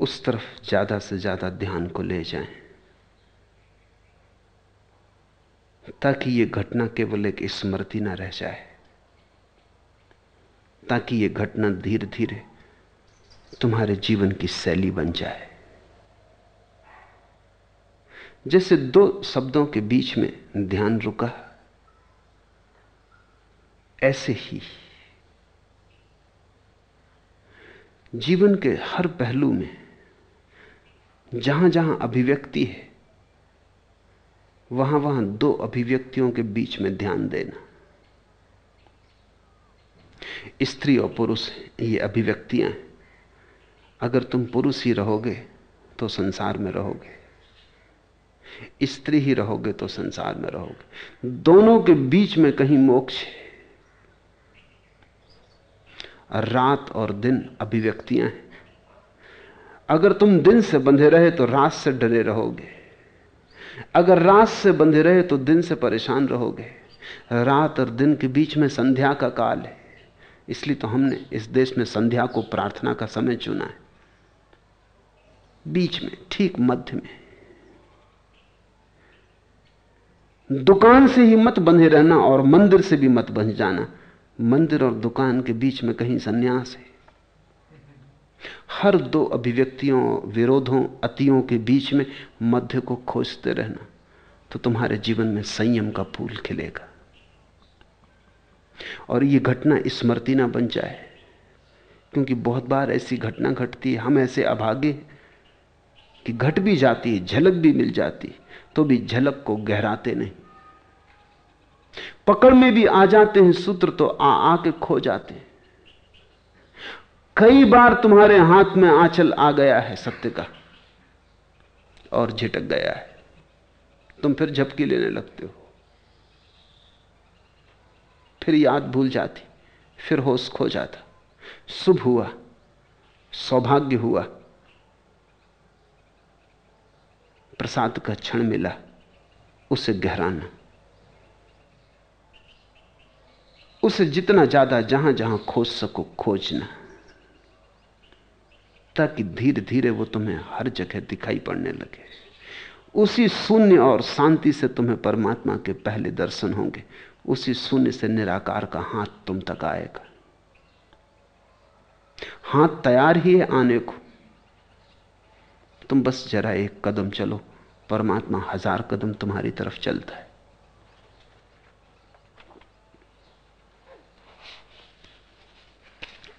उस तरफ़ ज़्यादा से ज़्यादा ध्यान को ले जाएँ, ताकि यह घटना केवल एक स्मृति ना रह जाए, ताकि यह घटना धीरे धीरे तुम्हारे जीवन की शैली बन जाए। जैसे दो शब्दों के बीच में ध्यान रुका, ऐसे ही जीवन के हर पहलू में जहाँ जहाँ अभिव्यक्ति है वहाँ वहाँ दो अभिव्यक्तियों के बीच में ध्यान देना। स्त्री और पुरुष, ये अभिव्यक्तियाँ हैं। अगर तुम पुरुष ही रहोगे तो संसार में रहोगे। स्त्री ही रहोगे तो संसार में रहोगे। दोनों के बीच में कहीं मोक्ष है। रात और दिन अभिव्यक्तियाँ हैं। अगर तुम दिन से बंधे रहे तो रात से डरे रहोगे। अगर रात से बंधे रहे तो दिन से परेशान रहोगे। रात और दिन के बीच में संध्या का काल है। इसलिए तो हमने इस देश में संध्या को प्रार्थना का समय चुना है। बीच में, ठीक मध्य में। दुकान से ही मत बंधे रहना और मंदिर से भी मत बंध जाना। मंदिर और दुकान के बीच में कहीं संन्यास है। हर दो अभिव्यक्तियों, विरोधों, अतियों के बीच में मध्य को खोजते रहना तो तुम्हारे जीवन में संयम का फूल खिलेगा। और यह घटना स्मृति ना बन जाए, क्योंकि बहुत बार ऐसी घटना घटती है, हम ऐसे अभागे कि घट भी जाती है झलक भी मिल जाती तो भी झलक को गहराते नहीं। पकड़ में भी आ जाते हैं सूत्र तो आ, आके खो जाते हैं। कई बार तुम्हारे हाथ में आंचल आ गया है सत्य का, और झिटक गया है। तुम फिर झपकी लेने लगते हो। फिर याद भूल जाती, फिर होश खो जाता। शुभ हुआ, सौभाग्य हुआ। प्रसाद का क्षण मिला, उसे गहराना। उसे जितना ज़्यादा जहाँ जहाँ खोज सको खोजना, ताकि धीरे धीरे वो तुम्हें हर जगह दिखाई पड़ने लगे। उसी शून्य और शांति से तुम्हें परमात्मा के पहले दर्शन होंगे। उसी शून्य से निराकार का हाथ तुम तक आएगा। हाथ तैयार ही है आने को। तुम बस जरा एक कदम चलो, परमात्मा हज़ार कदम तुम्हारी तरफ़ चलता है।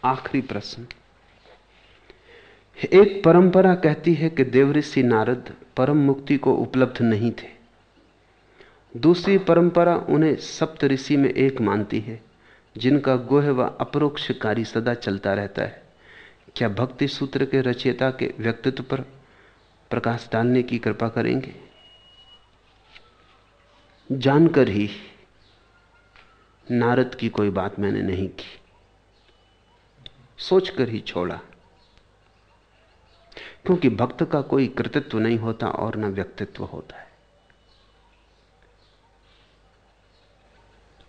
आखिरी प्रश्न। एक परंपरा कहती है कि देवऋषि नारद परम मुक्ति को उपलब्ध नहीं थे। दूसरी परंपरा उन्हें सप्त ऋषि में एक मानती है, जिनका गोह व अपरोक्ष कार्य सदा चलता रहता है। क्या भक्ति सूत्र के रचयिता के व्यक्तित्व पर प्रकाश डालने की कृपा करेंगे? जानकर ही नारद की कोई बात मैंने नहीं की। सोचकर ही छोड़ा। क्योंकि भक्त का कोई कृतित्व नहीं होता और न व्यक्तित्व होता है।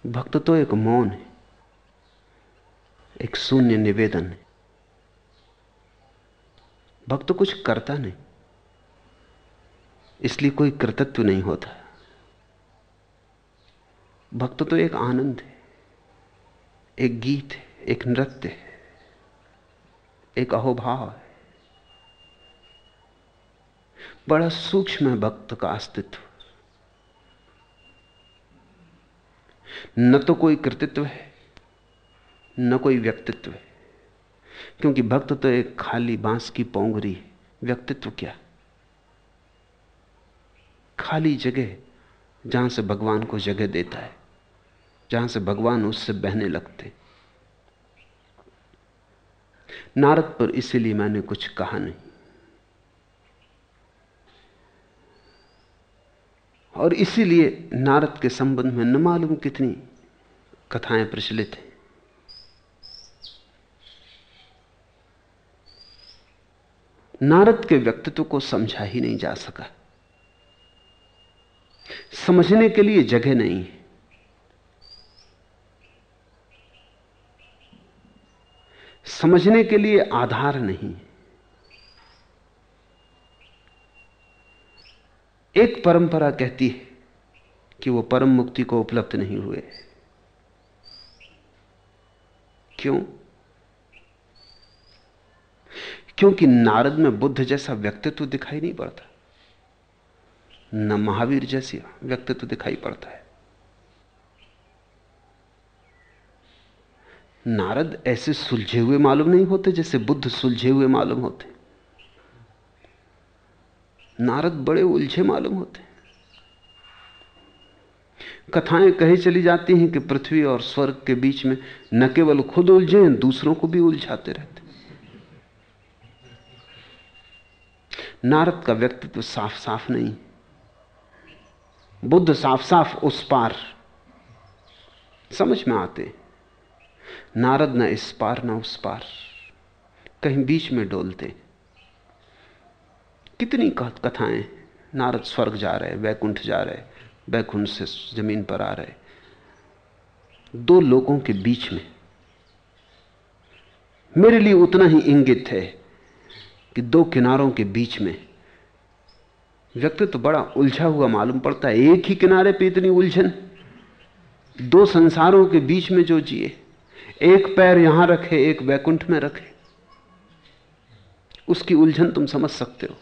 भक्त तो एक मौन है, एक शून्य निवेदन है। भक्त कुछ करता नहीं, इसलिए कोई कृतित्व नहीं होता। भक्त तो एक आनंद है, एक गीत है, एक नृत्य है। एक अहोभाव है। बड़ा सूक्ष्म है भक्त का अस्तित्व। न तो कोई कृतित्व है, न कोई व्यक्तित्व है। क्योंकि भक्त तो एक खाली बाँस की पोंगरी है। व्यक्तित्व क्या? खाली जगह जहाँ से भगवान को जगह देता है, जहाँ से भगवान उससे बहने लगते नारद पर इसीलिए मैंने कुछ कहा नहीं। और इसीलिए नारद के संबंध में न मालूम कितनी कथाएँ प्रचलित हैं। नारद के व्यक्तित्व को समझा ही नहीं जा सका। समझने के लिए जगह नहीं है। समझने के लिए आधार नहीं एक परंपरा कहती है कि वो परम मुक्ति को उपलब्ध नहीं हुए। क्यों? क्योंकि नारद में बुद्ध जैसा व्यक्तित्व दिखाई नहीं पड़ता। न महावीर जैसी व्यक्तित्व दिखाई पड़ता है। नारद ऐसे सुलझे हुए मालूम नहीं होते जैसे बुद्ध सुलझे हुए मालूम होते। नारद बड़े उलझे मालूम होते। कथाएँ कही चली जाती हैं कि पृथ्वी और स्वर्ग के बीच में न केवल खुद उलझे हैं, दूसरों को भी उलझाते रहते। नारद का व्यक्तित्व साफ़ साफ़ नहीं बुद्ध साफ़ साफ़ उस पार समझ में आते हैं। नारद ना इस पार, ना उस पार। कहीं बीच में डोलते। कितनी कथाएँ। नारद स्वर्ग जा रहे, वैकुंठ जा रहे, वैकुंठ से ज़मीन पर आ रहे। दो लोगों के बीच में। मेरे लिए उतना ही इंगित है कि दो किनारों के बीच में। व्यक्ति तो बड़ा उलझा हुआ मालूम पड़ता है, एक ही किनारे पे इतनी उलझन। दो संसारों के बीच में जो जिए। एक पैर यहाँ रखे, एक वैकुंठ में रखे। उसकी उलझन तुम समझ सकते हो।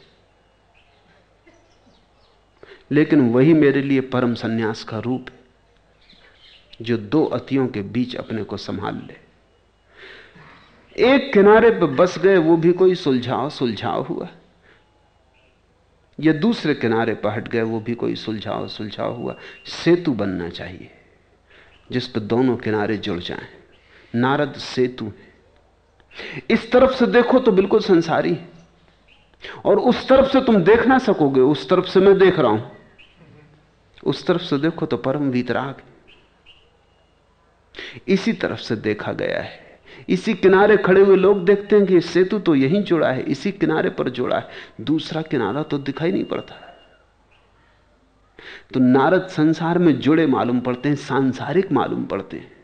लेकिन वही मेरे लिए परम सन्यास का रूप है, जो दो अतियों के बीच अपने को संभाल ले। एक किनारे पर बस गए, वो भी कोई सुलझाव सुलझाव हुआ। या दूसरे किनारे पर हट गए, वो भी कोई सुलझाव सुलझाव हुआ। सेतु बनना चाहिए, जिस पर दोनों किनारे जुड़ जाएँ। नारद सेतु। है इस तरफ़ से देखो तो बिल्कुल संसारी और उस तरफ़ से तुम देख ना सकोगे, उस तरफ़ से मैं देख रहा हूँ। उस तरफ़ से देखो तो परम वीतराग इसी तरफ़ से देखा गया है। इसी किनारे खड़े हुए लोग देखते हैं कि सेतु तो यहीं जुड़ा है, इसी किनारे पर जुड़ा है। दूसरा किनारा तो दिखाई नहीं पड़ता। तो नारद संसार में जुड़े मालूम पड़ते हैं, सांसारिक मालूम पड़ते हैं।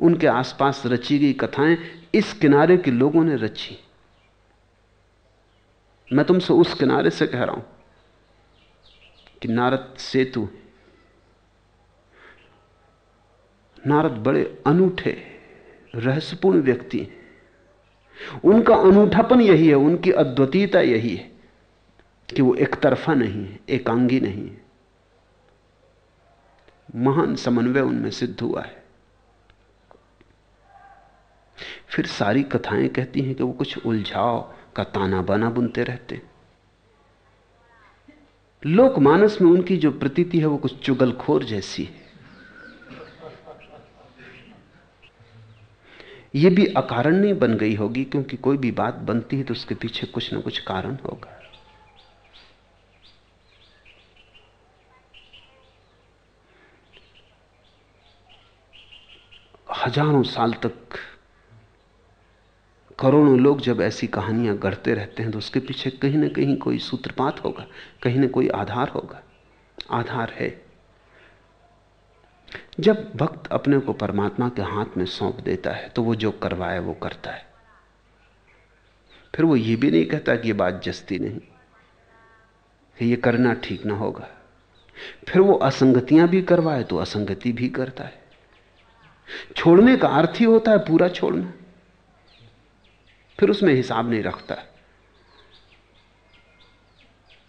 उनके आसपास रची गई कथाएँ इस किनारे के लोगों ने रची। मैं तुमसे उस किनारे से कह रहा हूँ कि नारद सेतु नारद बड़े अनूठे, रहस्यपूर्ण व्यक्ति हैं। उनका अनूठापन यही है, उनकी अद्वितीयता यही है कि वो एक तरफा नहीं है, एकांगी नहीं है। महान समन्वय उनमें सिद्ध हुआ है। फिर सारी कथाएँ कहती हैं कि वो कुछ उलझाव का ताना बाना बुनते रहते लोकमानस में उनकी जो प्रतीति है वो कुछ चुगलखोर जैसी है। ये भी अकारण नहीं बन गई होगी क्योंकि कोई भी बात बनती है तो उसके पीछे कुछ ना कुछ कारण होगा। हज़ारों साल तक करोड़ों लोग जब ऐसी कहानियाँ गढ़ते रहते हैं तो उसके पीछे कहीं ना कहीं कोई सूत्रपात होगा, कहीं ना कोई आधार होगा। आधार है। जब भक्त अपने को परमात्मा के हाथ में सौंप देता है तो वो जो करवाए वो करता है। फिर वो ये भी नहीं कहता कि ये बात जस्ती नहीं, कि ये करना ठीक ना होगा। फिर वो असंगतियाँ भी करवाए तो असंगति भी करता है। छोड़ने का अर्थ ही होता है पूरा छोड़ना। फिर उसमें हिसाब नहीं रखता।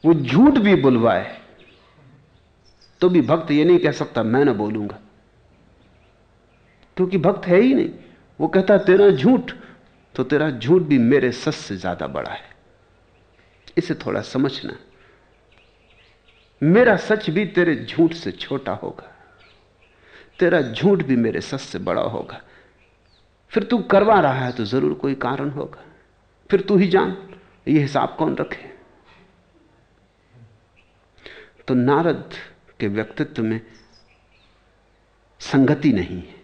वो झूठ भी बुलवाए तो भी भक्त ये नहीं कह सकता, मैं ना बोलूँगा। क्योंकि भक्त है ही नहीं। वो कहता तेरा झूठ तो तेरा झूठ भी मेरे सच से ज़्यादा बड़ा है। इसे थोड़ा समझना। मेरा सच भी तेरे झूठ से छोटा होगा। तेरा झूठ भी मेरे सच से बड़ा होगा। फिर तू करवा रहा है तो ज़रूर कोई कारण होगा। फिर तू ही जान, ये हिसाब कौन रखे? तो नारद के व्यक्तित्व में संगति नहीं है।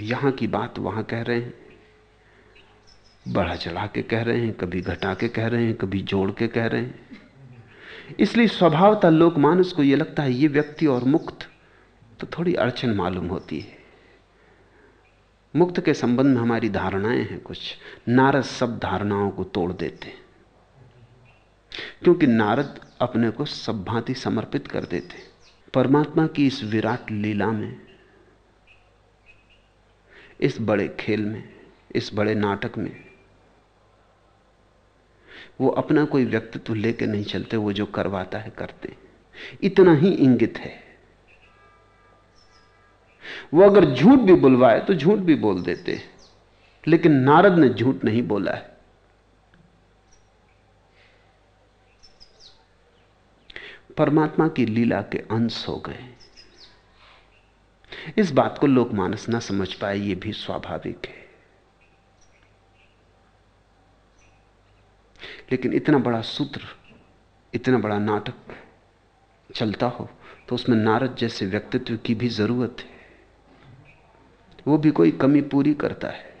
यहाँ की बात वहाँ कह रहे हैं, बढ़ा चढ़ा के कह रहे हैं, कभी घटा के कह रहे हैं, कभी जोड़ के कह रहे हैं। इसलिए स्वभावता लोकमानस को यह लगता है ये व्यक्ति और मुक्त तो थोड़ी अड़चन मालूम होती है। मुक्त के संबंध में हमारी धारणाएँ हैं कुछ। नारद सब धारणाओं को तोड़ देते हैं। क्योंकि नारद अपने को सब भांति समर्पित कर देते परमात्मा की इस विराट लीला में, इस बड़े खेल में, इस बड़े नाटक में, वो अपना कोई व्यक्तित्व लेके नहीं चलते, वो जो करवाता है करते इतना ही इंगित है। वो अगर झूठ भी बुलवाए तो झूठ भी बोल देते लेकिन नारद ने झूठ नहीं बोला है। परमात्मा की लीला के अंश हो गए। इस बात को लोग मानस ना समझ पाए, ये भी स्वाभाविक है। लेकिन इतना बड़ा सूत्र, इतना बड़ा नाटक चलता हो तो उसमें नारद जैसे व्यक्तित्व की भी ज़रूरत है। वो भी कोई कमी पूरी करता है।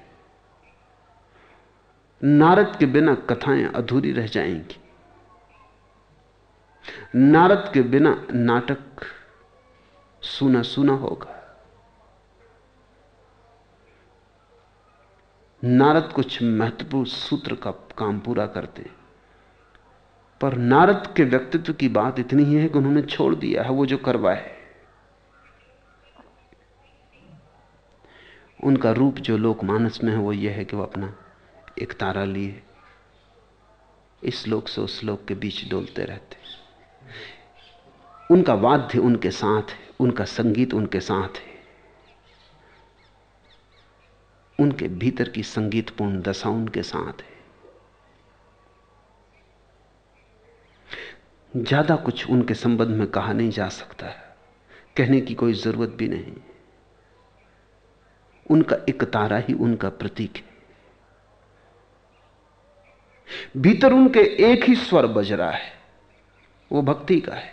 नारद के बिना कथाएँ अधूरी रह जाएँगी। नारद के बिना नाटक सुना सुना होगा। नारद कुछ महत्वपूर्ण सूत्र का काम पूरा करते पर नारद के व्यक्तित्व की बात इतनी ही है कि उन्होंने छोड़ दिया है, वो जो करवाए उनका रूप जो लोकमानस में है, वो यह है कि वो अपना एक तारा लिए। इस लोक से उस लोक के बीच डोलते रहते उनका वाद्य उनके साथ है, उनका संगीत उनके साथ है। उनके भीतर की संगीतपूर्ण दशा उनके साथ है। ज़्यादा कुछ उनके संबंध में कहा नहीं जा सकता। है कहने की कोई ज़रूरत भी नहीं। उनका एक तारा ही उनका प्रतीक है। भीतर उनके एक ही स्वर बज रहा है, वो भक्ति का है।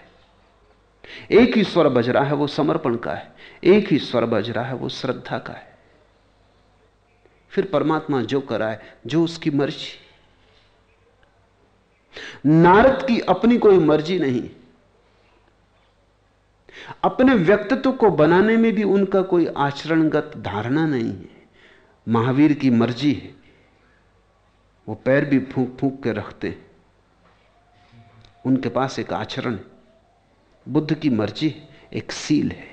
एक ही स्वर बज रहा है, वो समर्पण का है। एक ही स्वर बज रहा है, वो श्रद्धा का है। फिर परमात्मा जो कराए जो उसकी मर्ज़ी। नारद की अपनी कोई मर्ज़ी नहीं। अपने व्यक्तित्व को बनाने में भी उनका कोई आचरणगत धारणा नहीं है। महावीर की मर्ज़ी है। वो पैर भी फूंक फूंक के रखते हैं। उनके पास एक आचरण बुद्ध की मर्ज़ी एक सील है।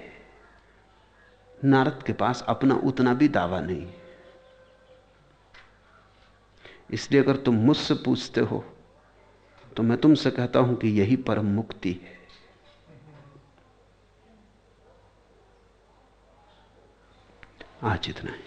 नारद के पास अपना उतना भी दावा नहीं इसलिए अगर तुम मुझसे पूछते हो तो मैं तुमसे कहता हूँ कि यही परम मुक्ति है। आज इतना ही